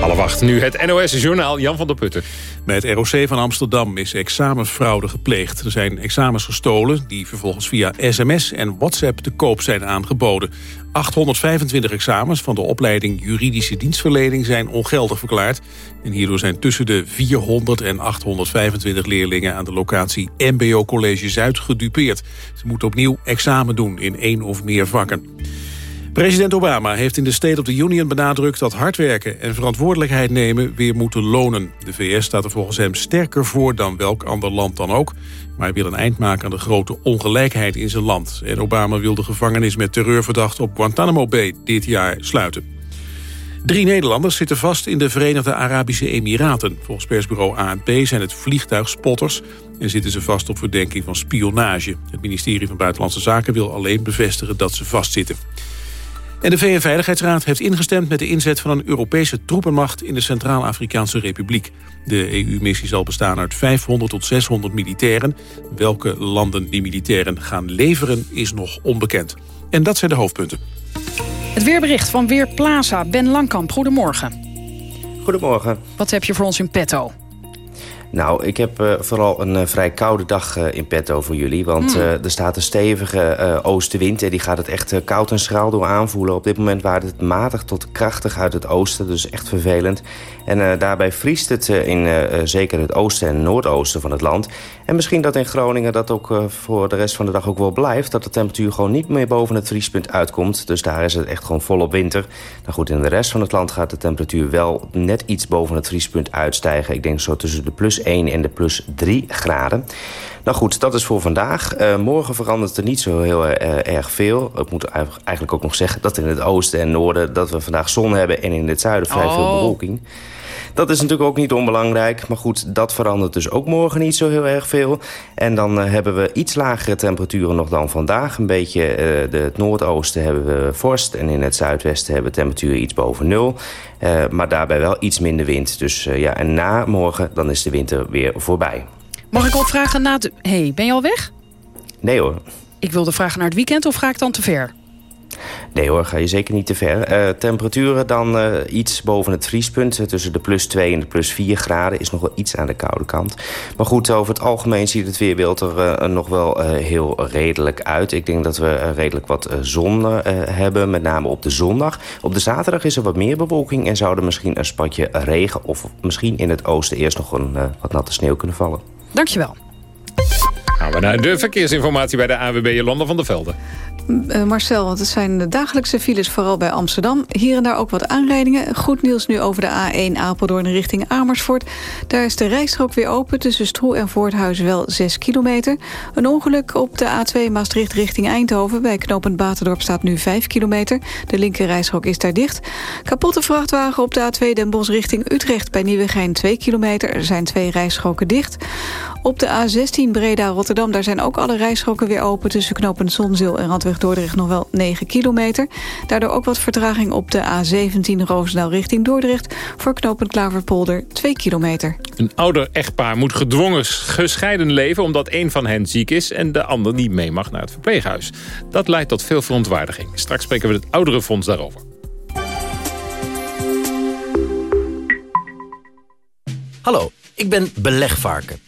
Alle wacht, nu het NOS-journaal Jan van der Putten. Bij het ROC van Amsterdam is examenfraude gepleegd. Er zijn examens gestolen die vervolgens via sms en WhatsApp te koop zijn aangeboden. 825 examens van de opleiding juridische dienstverlening zijn ongeldig verklaard. En hierdoor zijn tussen de 400 en 825 leerlingen aan de locatie MBO College Zuid gedupeerd. Ze moeten opnieuw examen doen in één of meer vakken. President Obama heeft in de State of the Union benadrukt dat hard werken en verantwoordelijkheid nemen weer moeten lonen. De VS staat er volgens hem sterker voor dan welk ander land dan ook. Maar hij wil een eind maken aan de grote ongelijkheid in zijn land. En Obama wil de gevangenis met terreurverdachten op Guantanamo Bay dit jaar sluiten. Drie Nederlanders zitten vast in de Verenigde Arabische Emiraten. Volgens persbureau ANP zijn het vliegtuigspotters... en zitten ze vast op verdenking van spionage. Het ministerie van Buitenlandse Zaken wil alleen bevestigen dat ze vastzitten. En de VN-veiligheidsraad heeft ingestemd met de inzet van een Europese troepenmacht in de Centraal-Afrikaanse Republiek. De EU-missie zal bestaan uit 500 tot 600 militairen. Welke landen die militairen gaan leveren is nog onbekend. En dat zijn de hoofdpunten. Het weerbericht van Weerplaza. Ben Langkamp, goedemorgen. Goedemorgen. Wat heb je voor ons in petto? Nou, ik heb uh, vooral een uh, vrij koude dag uh, in petto voor jullie. Want Hmm. er staat een stevige oostenwind en die gaat het echt koud en schraal door aanvoelen. Op dit moment waait het matig tot krachtig uit het oosten, dus echt vervelend. En daarbij vriest het in zeker het oosten en noordoosten van het land. En misschien dat in Groningen dat ook voor de rest van de dag ook wel blijft. Dat de temperatuur gewoon niet meer boven het vriespunt uitkomt. Dus daar is het echt gewoon volop winter. Nou goed, in de rest van het land gaat de temperatuur wel net iets boven het vriespunt uitstijgen. Ik denk zo tussen de plus 1 en de plus 3 graden. Nou goed, dat is voor vandaag. Uh, morgen verandert er niet zo heel uh, erg veel. Ik moet eigenlijk ook nog zeggen dat in het oosten en noorden... dat we vandaag zon hebben en in het zuiden vrij oh. veel bewolking. Dat is natuurlijk ook niet onbelangrijk. Maar goed, dat verandert dus ook morgen niet zo heel erg veel. En dan uh, hebben we iets lagere temperaturen nog dan vandaag. Een beetje uh, de, het noordoosten hebben we vorst. En in het zuidwesten hebben we temperaturen iets boven nul. Uh, maar daarbij wel iets minder wind. Dus ja, en na morgen dan is de winter weer voorbij. Mag ik ook vragen na het... hey, ben je al weg? Nee hoor. Ik wilde vragen naar het weekend of ga ik dan te ver? Nee hoor, ga je zeker niet te ver. Uh, temperaturen dan uh, iets boven het vriespunt. Tussen de plus 2 en de plus 4 graden is nog wel iets aan de koude kant. Maar goed, over het algemeen ziet het weerbeeld er uh, nog wel heel redelijk uit. Ik denk dat we redelijk wat zon hebben, met name op de zondag. Op de zaterdag is er wat meer bewolking en zou er misschien een spatje regen... of misschien in het oosten eerst nog een, wat natte sneeuw kunnen vallen. Dankjewel. Gaan we naar de verkeersinformatie bij de AWB Jolanda van der Velde. Uh, Marcel, want het zijn de dagelijkse files vooral bij Amsterdam. Hier en daar ook wat aanrijdingen. Goed nieuws nu over de A1 Apeldoorn richting Amersfoort. Daar is de rijstrook weer open tussen Stroe en Voorthuizen wel 6 kilometer. Een ongeluk op de A2 Maastricht richting Eindhoven. Bij knooppunt Baterdorp staat nu 5 kilometer. De linker rijstrook is daar dicht. Kapotte vrachtwagen op de A2 Den Bosch richting Utrecht. Bij Nieuwegein 2 kilometer. Er zijn twee rijstroken dicht. Op de A16 Breda-Rotterdam, daar zijn ook alle rijstroken weer open... tussen knooppunt Zonzeel en Randweg Dordrecht nog wel 9 kilometer. Daardoor ook wat vertraging op de A17 Roosendaal richting Dordrecht... voor knooppunt Klaverpolder 2 kilometer. Een ouder echtpaar moet gedwongen gescheiden leven... omdat een van hen ziek is en de ander niet mee mag naar het verpleeghuis. Dat leidt tot veel verontwaardiging. Straks spreken we het Ouderenfonds daarover. Hallo, ik ben belegvarken.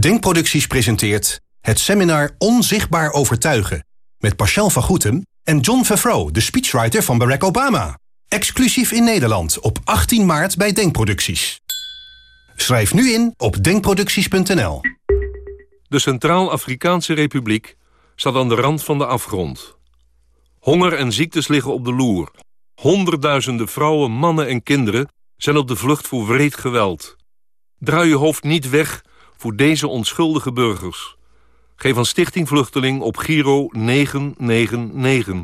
Denkproducties presenteert het seminar Onzichtbaar Overtuigen... met Pascal van Goetem en John Favreau, de speechwriter van Barack Obama. Exclusief in Nederland op 18 maart bij Denkproducties. Schrijf nu in op denkproducties.nl. De Centraal-Afrikaanse Republiek staat aan de rand van de afgrond. Honger en ziektes liggen op de loer. Honderdduizenden vrouwen, mannen en kinderen zijn op de vlucht voor wreed geweld. Draai je hoofd niet weg voor deze onschuldige burgers. Geef aan Stichting Vluchteling op Giro 999.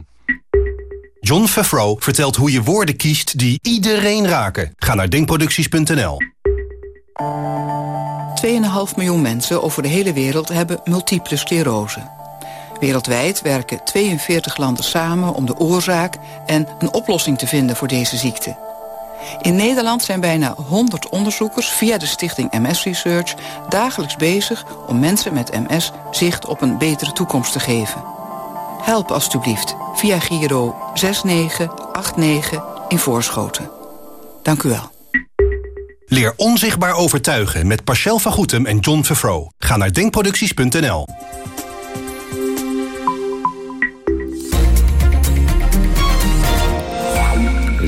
John Favreau vertelt hoe je woorden kiest die iedereen raken. Ga naar denkproducties.nl. 2,5 miljoen mensen over de hele wereld hebben multiple sclerose. Wereldwijd werken 42 landen samen om de oorzaak en een oplossing te vinden voor deze ziekte. In Nederland zijn bijna 100 onderzoekers via de stichting MS Research dagelijks bezig om mensen met MS zicht op een betere toekomst te geven. Help alstublieft via Giro 6989 in Voorschoten. Dank u wel. Leer onzichtbaar overtuigen met Pascal van Goetem en John Favreau. Ga naar denkproducties.nl.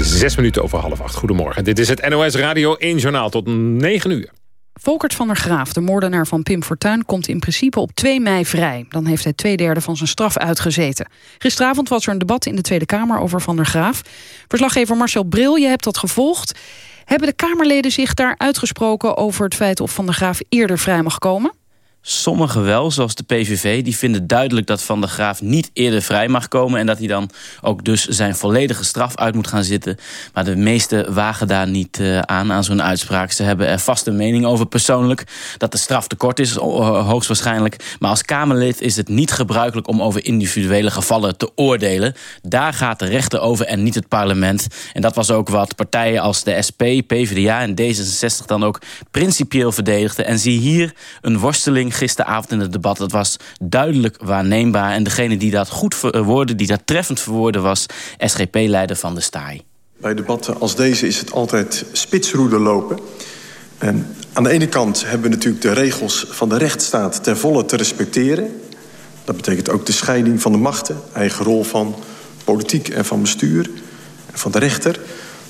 Zes minuten over half acht. Goedemorgen. Dit is het NOS Radio 1 Journaal tot 9 uur. Volkert van der Graaf, de moordenaar van Pim Fortuyn... komt in principe op 2 mei vrij. Dan heeft hij twee derde van zijn straf uitgezeten. Gisteravond was er een debat in de Tweede Kamer over Van der Graaf. Verslaggever Marcel Bril, je hebt dat gevolgd. Hebben de Kamerleden zich daar uitgesproken over het feit... of Van der Graaf eerder vrij mag komen? Sommigen wel, zoals de PVV, die vinden duidelijk dat Van der Graaf niet eerder vrij mag komen... en dat hij dan ook dus zijn volledige straf uit moet gaan zitten. Maar de meesten wagen daar niet uh, aan, aan zo'n uitspraak. Ze hebben er vast een mening over persoonlijk. Dat de straf te kort is, hoogstwaarschijnlijk. Maar als Kamerlid is het niet gebruikelijk om over individuele gevallen te oordelen. Daar gaat de rechter over en niet het parlement. En dat was ook wat partijen als de SP, PvdA en D66 dan ook principieel verdedigden. En zie hier een worsteling gisteravond in het debat. Dat was duidelijk waarneembaar. En degene die dat goed verwoordde, die dat treffend verwoordde... was SGP-leider van de Staai. Bij debatten als deze is het altijd spitsroede lopen. En aan de ene kant hebben we natuurlijk de regels van de rechtsstaat... ten volle te respecteren. Dat betekent ook de scheiding van de machten. Eigen rol van politiek en van bestuur. En van de rechter...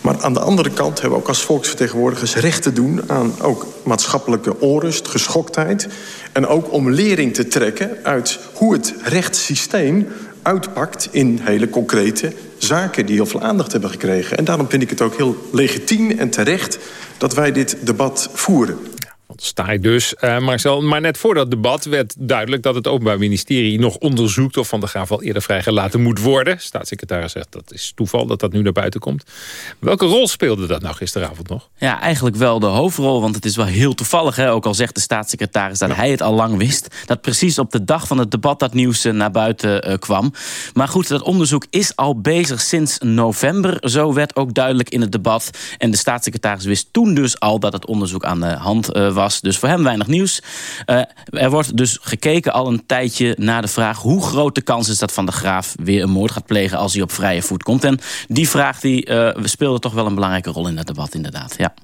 Maar aan de andere kant hebben we ook als volksvertegenwoordigers recht te doen... aan ook maatschappelijke onrust, geschoktheid... en ook om lering te trekken uit hoe het rechtssysteem uitpakt... in hele concrete zaken die heel veel aandacht hebben gekregen. En daarom vind ik het ook heel legitiem en terecht dat wij dit debat voeren. Sta je dus, uh, Marcel. Maar net voor dat debat werd duidelijk dat het Openbaar Ministerie nog onderzoekt... of Van der Graaf al eerder vrijgelaten moet worden. Staatssecretaris zegt dat is toeval dat dat nu naar buiten komt. Welke rol speelde dat nou gisteravond nog? Ja, eigenlijk wel de hoofdrol, want het is wel heel toevallig. Hè? Ook al zegt de staatssecretaris dat hij het al lang wist. Dat precies op de dag van het debat dat nieuws uh, naar buiten uh, kwam. Maar goed, dat onderzoek is al bezig sinds november. Zo werd ook duidelijk in het debat. En de staatssecretaris wist toen dus al dat het onderzoek aan de hand was dus voor hem weinig nieuws. Uh, er wordt dus gekeken al een tijdje naar de vraag... hoe groot de kans is dat Van der Graaf weer een moord gaat plegen... als hij op vrije voet komt. En die vraag die, uh, speelde toch wel een belangrijke rol in het debat, inderdaad. Ja.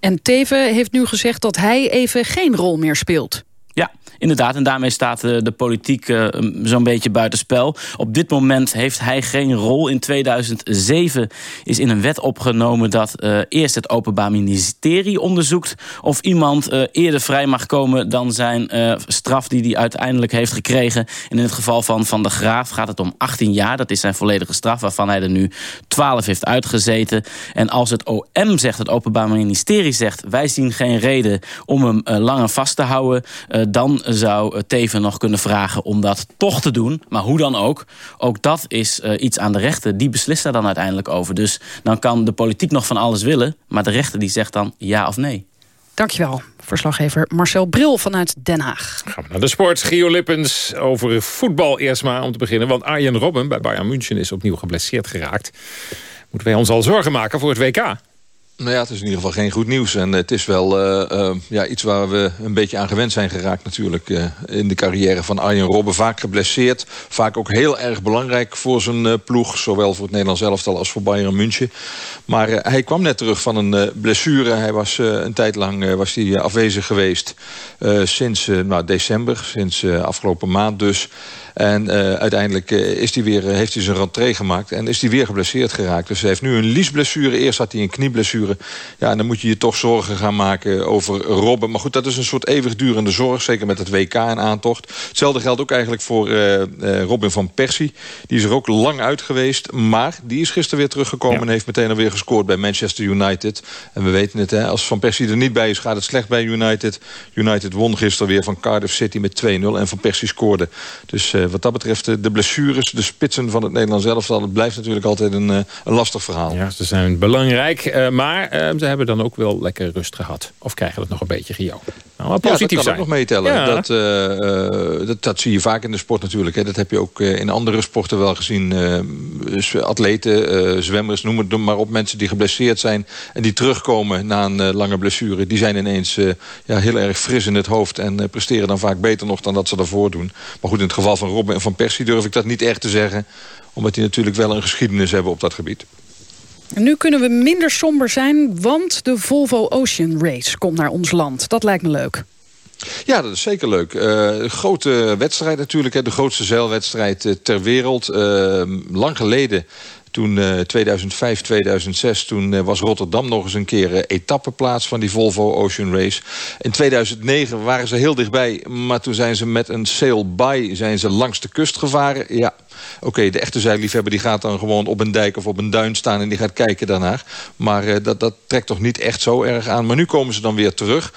En Teven heeft nu gezegd dat hij even geen rol meer speelt. Ja, inderdaad. En daarmee staat de, de politiek uh, zo'n beetje buitenspel. Op dit moment heeft hij geen rol. In 2007 is in een wet opgenomen dat uh, eerst het Openbaar Ministerie onderzoekt... of iemand eerder vrij mag komen dan zijn straf die hij uiteindelijk heeft gekregen. En in het geval van Van der Graaf gaat het om 18 jaar. Dat is zijn volledige straf, waarvan hij er nu 12 heeft uitgezeten. En als het OM zegt, het Openbaar Ministerie zegt... wij zien geen reden om hem langer vast te houden dan zou Teven nog kunnen vragen om dat toch te doen. Maar hoe dan ook, ook dat is uh, iets aan de rechter. Die beslist daar dan uiteindelijk over. Dus dan kan de politiek nog van alles willen... maar de rechter die zegt dan ja of nee. Dankjewel, verslaggever Marcel Bril vanuit Den Haag. Gaan we naar de sport. Gio Lippens over voetbal eerst maar om te beginnen. Want Arjen Robben bij Bayern München is opnieuw geblesseerd geraakt. Moeten wij ons al zorgen maken voor het WK? Nou ja, het is in ieder geval geen goed nieuws. En het is wel uh, uh, ja, iets waar we een beetje aan gewend zijn geraakt natuurlijk. Uh, in de carrière van Arjen Robben. Vaak geblesseerd. Vaak ook heel erg belangrijk voor zijn ploeg. Zowel voor het Nederlands elftal als voor Bayern München. Maar hij kwam net terug van een blessure. Hij was een tijd lang was hij, afwezig geweest. sinds nou, december. Sinds afgelopen maand dus. En uiteindelijk is die weer, heeft hij zijn rentree gemaakt... en is hij weer geblesseerd geraakt. Dus hij heeft nu een liesblessure. Eerst had hij een knieblessure. Ja, en dan moet je je toch zorgen gaan maken over Robben. Maar goed, dat is een soort eeuwigdurende zorg. Zeker met het WK in aantocht. Hetzelfde geldt ook eigenlijk voor Robin van Persie. Die is er ook lang uit geweest. Maar die is gisteren weer teruggekomen... en heeft meteen alweer gescoord bij Manchester United. En we weten het, hè, als Van Persie er niet bij is... gaat het slecht bij United. United won gisteren weer van Cardiff City met 2-0. En Van Persie scoorde. Dus uh, wat dat betreft, eh, de blessures, de spitsen van het Nederlands elftal... het blijft natuurlijk altijd een, een lastig verhaal. Ja, ze zijn belangrijk. Uh, maar ze hebben dan ook wel lekker rust gehad. Of krijgen het nog een beetje, Gio? Nou, maar positief ja, dat kan ook nog meetellen. Ja. Dat, dat, dat, zie je vaak in de sport natuurlijk. Hè. Dat heb je ook in andere sporten wel gezien. atleten, zwemmers, noem het maar op. Mensen die geblesseerd zijn en die terugkomen na een lange blessure. Die zijn ineens ja, heel erg fris in het hoofd. En presteren dan vaak beter nog dan dat ze daarvoor doen. Maar goed, in het geval van Robben en Van Persie durf ik dat niet echt te zeggen. Omdat die natuurlijk wel een geschiedenis hebben op dat gebied. En nu kunnen we minder somber zijn, want de Volvo Ocean Race komt naar ons land. Dat lijkt me leuk. Ja, dat is zeker leuk. Uh, grote wedstrijd natuurlijk, hè, de grootste zeilwedstrijd uh, ter wereld. Uh, lang geleden toen uh, 2005, 2006, toen uh, was Rotterdam nog eens een keer uh, etappeplaats van die Volvo Ocean Race. In 2009 waren ze heel dichtbij, maar toen zijn ze met een sail by zijn ze langs de kust gevaren. Ja, Oké, de echte zeiliefhebber die gaat dan gewoon op een dijk of op een duin staan... en die gaat kijken daarnaar. Maar dat, dat trekt toch niet echt zo erg aan. Maar nu komen ze dan weer terug.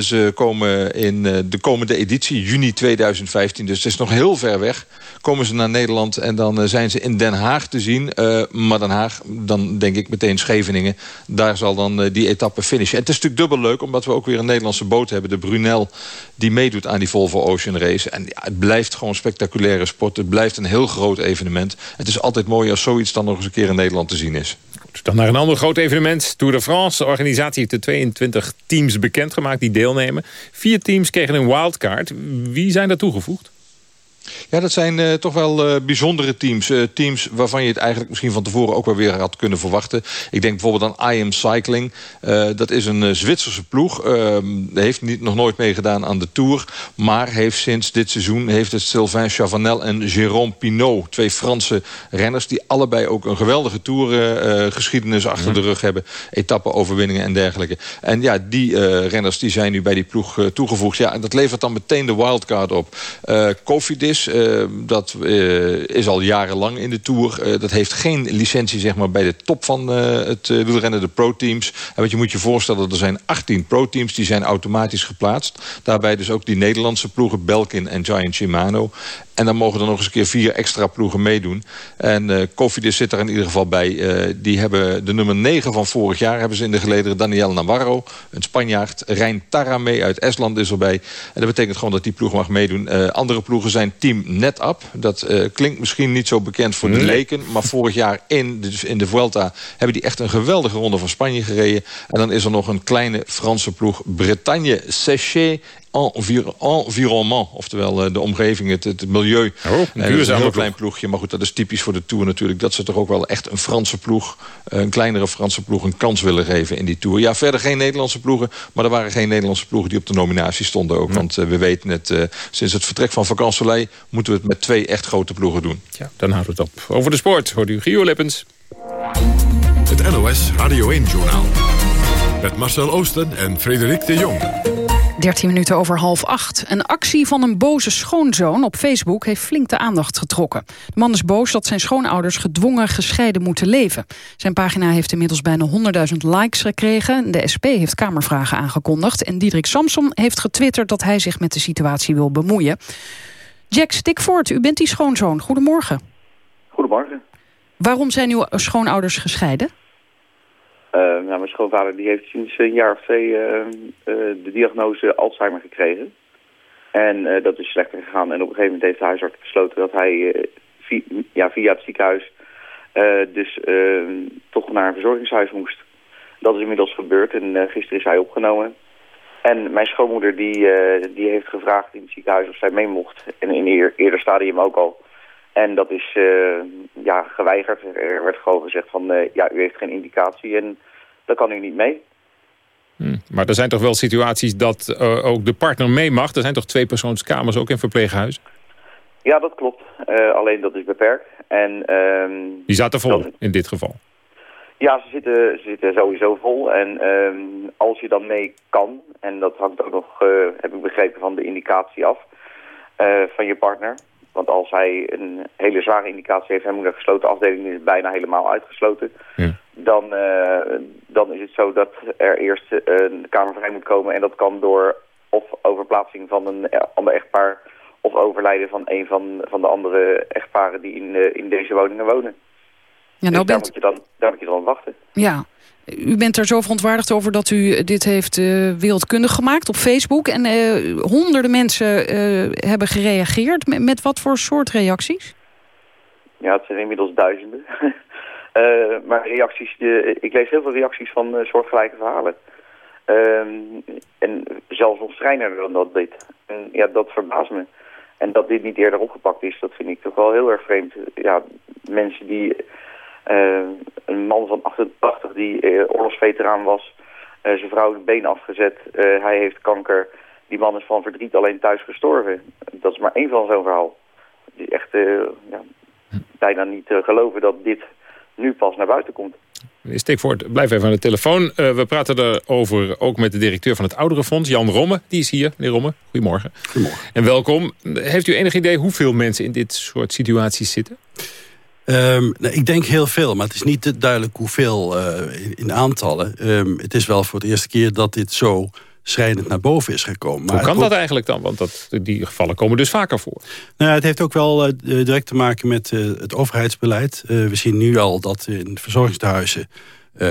Ze komen in de komende editie, juni 2015. Dus het is nog heel ver weg. Komen ze naar Nederland en dan zijn ze in Den Haag te zien. maar Den Haag, dan denk ik meteen Scheveningen. Daar zal dan die etappe finishen. En het is natuurlijk dubbel leuk, omdat we ook weer een Nederlandse boot hebben. De Brunel, die meedoet aan die Volvo Ocean Race. En het blijft gewoon spectaculaire sport. Het blijft een heel groot evenement. Het is altijd mooi als zoiets dan nog eens een keer in Nederland te zien is. Dan naar een ander groot evenement. Tour de France. De organisatie heeft de 22 teams bekendgemaakt die deelnemen. Vier teams kregen een wildcard. Wie zijn daar toegevoegd? Ja, dat zijn uh, toch wel uh, bijzondere teams. Uh, teams waarvan je het eigenlijk misschien van tevoren ook wel weer had kunnen verwachten. Ik denk bijvoorbeeld aan IM Cycling. dat is een Zwitserse ploeg. Ehm, heeft niet, nog nooit meegedaan aan de Tour. Maar heeft sinds dit seizoen heeft het Sylvain Chavanel en Jérôme Pinot. Twee Franse renners die allebei ook een geweldige Tour-geschiedenis achter de rug hebben. Etappe-overwinningen en dergelijke. En ja, die renners die zijn nu bij die ploeg toegevoegd. Ja, en dat levert dan meteen de wildcard op. Uh, dat uh, is al jarenlang in de Tour. Uh, dat heeft geen licentie zeg maar, bij de top van het wielrennen, de pro-teams. En wat je moet je voorstellen, er zijn 18 pro-teams... die zijn automatisch geplaatst. Daarbij dus ook die Nederlandse ploegen, Belkin en Giant Shimano. En dan mogen er nog eens een keer vier extra ploegen meedoen. En uh, Cofidis zit er in ieder geval bij. Uh, die hebben de nummer 9 van vorig jaar hebben ze in de gelederen. Daniel Navarro, een Spanjaard. Rijn Tarame uit Estland is erbij. En dat betekent gewoon dat die ploeg mag meedoen. Uh, andere ploegen zijn Team NetApp. Dat klinkt misschien niet zo bekend voor de nee. leken. Maar vorig jaar in de, in de Vuelta hebben die echt een geweldige ronde van Spanje gereden. En dan is er nog een kleine Franse ploeg. Bretagne Séché envir environnement. Oftewel uh, de omgeving, het, het milieu. Oh, een uh, een heel klein ploegje. Maar goed, dat is typisch voor de Tour natuurlijk. Dat ze toch ook wel echt een Franse ploeg... Uh, een kleinere Franse ploeg een kans willen geven in die Tour. Ja, verder geen Nederlandse ploegen. Maar er waren geen Nederlandse ploegen die op de nominatie stonden ook. Want we weten het, sinds het vertrek van Vakant Soleil... moeten we het met twee echt grote ploegen doen. Ja, dan houden we het op. Over de sport hoort u Gio Lippens. Het NOS Radio 1-journaal. Met Marcel Oosten en Frederik de Jong. 13 minuten over half acht. Een actie van een boze schoonzoon op Facebook heeft flink de aandacht getrokken. De man is boos dat zijn schoonouders gedwongen gescheiden moeten leven. Zijn pagina heeft inmiddels bijna 100.000 likes gekregen. De SP heeft Kamervragen aangekondigd. En Diederik Samson heeft getwitterd dat hij zich met de situatie wil bemoeien. Jack Stickford, u bent die schoonzoon. Goedemorgen. Goedemorgen. Waarom zijn uw schoonouders gescheiden? Uh, nou, mijn schoonvader die heeft sinds een jaar of twee uh, uh, de diagnose Alzheimer gekregen. En dat is slechter gegaan. En op een gegeven moment heeft de huisarts besloten dat hij via, ja, via het ziekenhuis dus toch naar een verzorgingshuis moest. Dat is inmiddels gebeurd en gisteren is hij opgenomen. En mijn schoonmoeder die, die heeft gevraagd in het ziekenhuis of zij mee mocht. En in een eerder stadium ook al. En dat is uh, ja, geweigerd. Er werd gewoon gezegd van, uh, ja, u heeft geen indicatie en daar kan u niet mee. Hmm. Maar er zijn toch wel situaties dat uh, ook de partner mee mag? Er zijn toch twee persoonskamers ook in verpleeghuizen? Ja, dat klopt. alleen dat is beperkt. En, ehm, Die zaten vol in dit geval? Ja, ze zitten, ze zitten sowieso vol. En ehm, als je dan mee kan, en dat hangt ook nog, heb ik begrepen, van de indicatie af van je partner. Want als hij een hele zware indicatie heeft, hij moet een gesloten afdeling is bijna helemaal uitgesloten. Ja. Dan, dan is het zo dat er eerst een kamer vrij moet komen. En dat kan door of overplaatsing van een ander echtpaar of overlijden van een van, van de andere echtparen die in, in deze woningen wonen. Ja, nou dus daar, moet je dan, daar moet je dan wachten. Ja, u bent er zo verontwaardigd over dat u dit heeft uh, wereldkundig gemaakt op Facebook. En uh, honderden mensen uh, hebben gereageerd. Met, wat voor soort reacties? Ja, het zijn inmiddels duizenden. maar reacties, ik lees heel veel reacties van soortgelijke verhalen. Ehm, en zelfs nog dan dat dit. En ja, dat verbaast me. En dat dit niet eerder opgepakt is, dat vind ik toch wel heel erg vreemd. Ja, mensen die... Uh, een man van 88 die uh, oorlogsveteraan was, uh, zijn vrouw de been afgezet, hij heeft kanker. Die man is van verdriet alleen thuis gestorven. Dat is maar één van zo'n verhaal. Het is echt ja, bijna niet te geloven dat dit nu pas naar buiten komt. Meneer Stikvoort, blijf even aan de telefoon. Uh, we praten erover ook met de directeur van het Ouderenfonds, Jan Romme. Die is hier, meneer Romme. Goedemorgen. Goedemorgen. En welkom. Heeft u enig idee hoeveel mensen in dit soort situaties zitten? Um, nou, ik denk heel veel, maar het is niet duidelijk hoeveel uh, in, in, aantallen. Um, het is wel voor de eerste keer dat dit zo schrijnend naar boven is gekomen. Maar Hoe kan dat eigenlijk dan? Want dat, die gevallen komen dus vaker voor. Nou, het heeft ook wel uh, direct te maken met uh, het overheidsbeleid. We zien nu al dat in verzorgingstehuizen...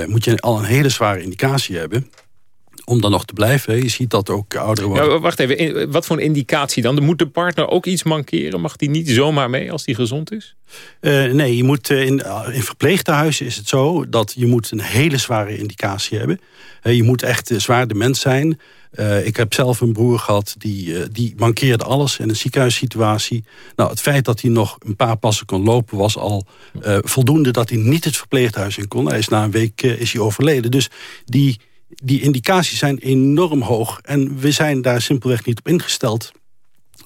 moet je al een hele zware indicatie hebben om dan nog te blijven. Je ziet dat ook ouderen worden. Ja, wacht even, wat voor een indicatie dan? Moet de partner ook iets mankeren? Mag die niet zomaar mee als die gezond is? Uh, nee, je moet, uh, in, in verpleegtehuizen is het zo... dat je moet een hele zware indicatie hebben. Je moet echt zwaar dement zijn. ik heb zelf een broer gehad, die, die mankeerde alles in een ziekenhuissituatie. Nou, het feit dat hij nog een paar passen kon lopen... was al voldoende dat hij niet het verpleeghuis in kon. Hij is na een week is hij overleden. Dus die die indicaties zijn enorm hoog. En we zijn daar simpelweg niet op ingesteld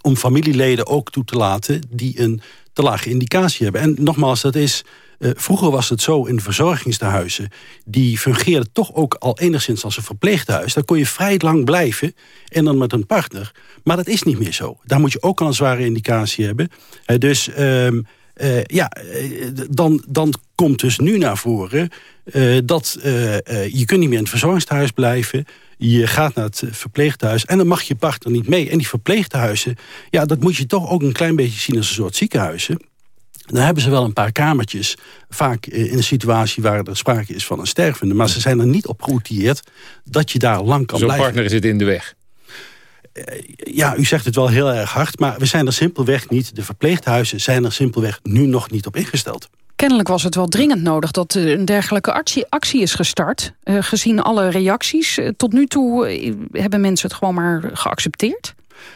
om familieleden ook toe te laten die een te lage indicatie hebben. En nogmaals, dat is... Uh, vroeger was het zo in verzorgingstehuizen... die fungeerden toch ook al enigszins als een verpleeghuis. Daar kon je vrij lang blijven en dan met een partner. Maar dat is niet meer zo. Daar moet je ook al een zware indicatie hebben. Uh, dus... Uh, uh, ja, dan, dan komt dus nu naar voren uh, dat uh, je kunt niet meer in het verzorgingshuis blijven. Je gaat naar het verpleeghuis en dan mag je partner niet mee. En die verpleeghuizen, ja, dat moet je toch ook een klein beetje zien als een soort ziekenhuizen. Dan hebben ze wel een paar kamertjes, vaak in een situatie waar er sprake is van een stervende. Maar ze zijn er niet op geoutilleerd dat je daar lang kan Zo'n blijven. Zo'n partner zit in de weg. Ja, u zegt het wel heel erg hard, maar we zijn er simpelweg niet. De verpleeghuizen zijn er simpelweg nu nog niet op ingesteld. Kennelijk was het wel dringend nodig dat een dergelijke actie, actie is gestart. Uh, gezien alle reacties. Tot nu toe hebben mensen het gewoon maar geaccepteerd?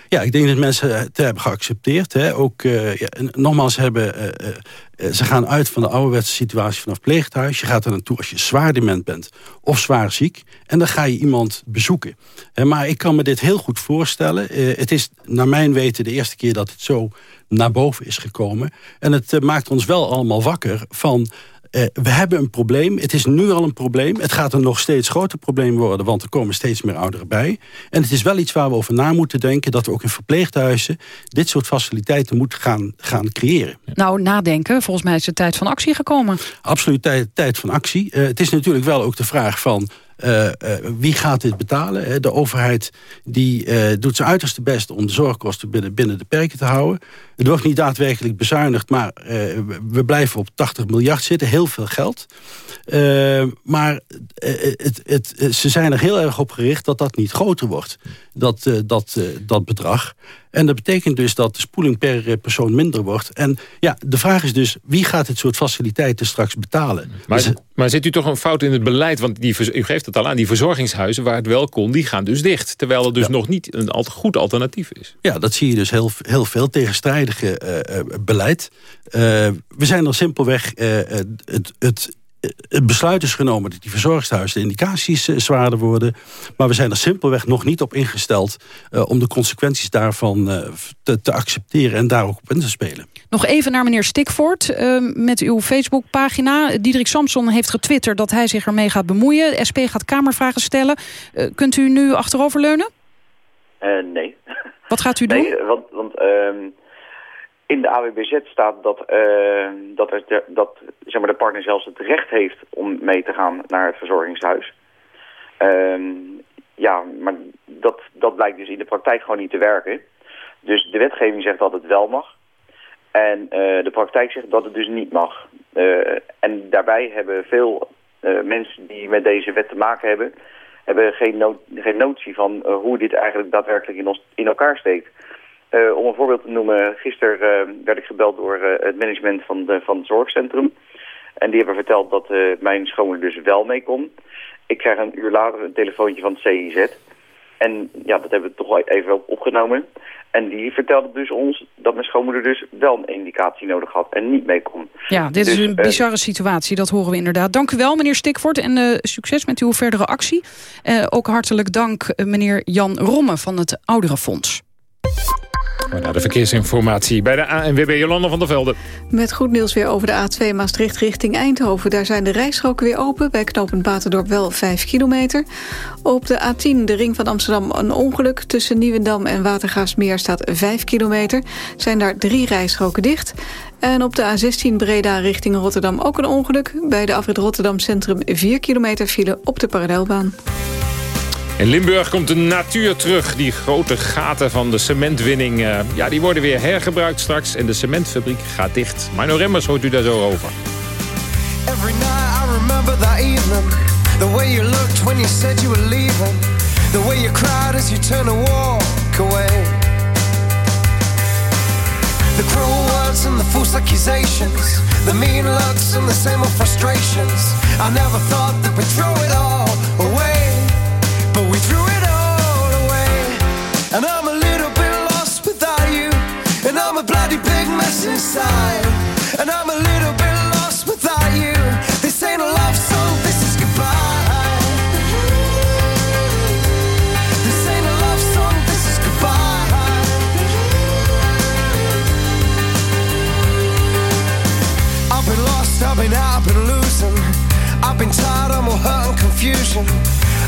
Ja, ik denk dat mensen het hebben geaccepteerd. Hè. Ook, ja, nogmaals, hebben, ze gaan uit van de ouderwetse situatie vanaf pleegthuis. Je gaat er naartoe als je zwaar dement bent of zwaar ziek. En dan ga je iemand bezoeken. maar ik kan me dit heel goed voorstellen. het is naar mijn weten de eerste keer dat het zo naar boven is gekomen. En het maakt ons wel allemaal wakker van... Uh, we hebben een probleem. Het is nu al een probleem. Het gaat een nog steeds groter probleem worden... want er komen steeds meer ouderen bij. En het is wel iets waar we over na moeten denken... dat we ook in verpleeghuizen dit soort faciliteiten moeten gaan, gaan creëren. Nou, nadenken. Volgens mij is de tijd van actie gekomen. Absoluut tijd, tijd van actie. Uh, het is natuurlijk wel ook de vraag van... Uh, uh, wie gaat dit betalen? De overheid die, uh, doet zijn uiterste best om de zorgkosten binnen, binnen de perken te houden. Het wordt niet daadwerkelijk bezuinigd, maar we blijven op 80 miljard zitten. Heel veel geld. maar het, het, ze zijn er heel erg op gericht dat dat niet groter wordt. Dat, dat, dat bedrag. En dat betekent dus dat de spoeling per persoon minder wordt. En ja, de vraag is dus, wie gaat dit soort faciliteiten straks betalen? Maar, dus, maar zit u toch een fout in het beleid? Want die, u geeft het al aan, die verzorgingshuizen waar het wel kon... die gaan dus dicht, terwijl er dus ja. nog niet een al goed alternatief is. Ja, dat zie je dus heel, heel veel tegenstrijdige uh, uh, beleid. Uh, we zijn er simpelweg het, het het besluit is genomen dat die verzorgingstehuizen de indicaties uh, zwaarder worden. Maar we zijn er simpelweg nog niet op ingesteld uh, om de consequenties daarvan uh, te, te, accepteren en daar ook op in te spelen. Nog even naar meneer Stikvoort met uw Facebookpagina. Diederik Samson heeft getwitterd dat hij zich ermee gaat bemoeien. De SP gaat kamervragen stellen. kunt u nu achteroverleunen? nee. Wat gaat u doen? Nee, want, want ehm, in de AWBZ staat dat, uh, dat, de, dat zeg maar, de partner zelfs het recht heeft om mee te gaan naar het verzorgingshuis. Uh, ja, maar dat, dat blijkt dus in de praktijk gewoon niet te werken. Dus de wetgeving zegt dat het wel mag. En uh, de praktijk zegt dat het dus niet mag. Uh, en daarbij hebben veel mensen die met deze wet te maken hebben... hebben geen, geen notie van hoe dit eigenlijk daadwerkelijk in, in elkaar steekt. Uh, om een voorbeeld te noemen, gisteren uh, werd ik gebeld door uh, het management van, de, van het zorgcentrum. En die hebben verteld dat mijn schoonmoeder dus wel mee kon. Ik krijg een uur later een telefoontje van het CIZ. En ja, dat hebben we toch wel even opgenomen. En die vertelde dus ons dat mijn schoonmoeder dus wel een indicatie nodig had en niet mee kon. Ja, dit dus, is een bizarre situatie, dat horen we inderdaad. Dank u wel, meneer Stikvoort, en succes met uw verdere actie. ook hartelijk dank, meneer Jan Romme van het Ouderenfonds. Naar de verkeersinformatie bij de ANWB Jolanda van der Velde. Met goed nieuws weer over de A2 Maastricht richting Eindhoven. Daar zijn de rijstroken weer open. Bij knooppunt Baterdorp wel 5 kilometer. Op de A10, de ring van Amsterdam, een ongeluk. Tussen Nieuwendam en Watergraafsmeer staat 5 kilometer. Zijn daar drie rijstroken dicht. En op de A16 Breda richting Rotterdam ook een ongeluk. Bij de afrit Rotterdam Centrum 4 kilometer file op de parallelbaan. In Limburg komt de natuur terug. Die grote gaten van de cementwinning, uh, ja, die worden weer hergebruikt straks. En de cementfabriek gaat dicht. Mino Remmers hoort u daar zo over. Every night I remember that evening. The way you looked when you said you were leaving. The way you cried as you turned to walk away. The cruel words and the false accusations. The mean looks and the same old frustrations. I never thought that we'd throw it all away. We threw it all away. And I'm a little bit lost without you. And I'm a bloody big mess inside. And I'm a little bit lost without you. This ain't a love song, this is goodbye. This ain't a love song, this is goodbye. I've been lost, I've been out, I've been losing. I've been tired, hurt and confusion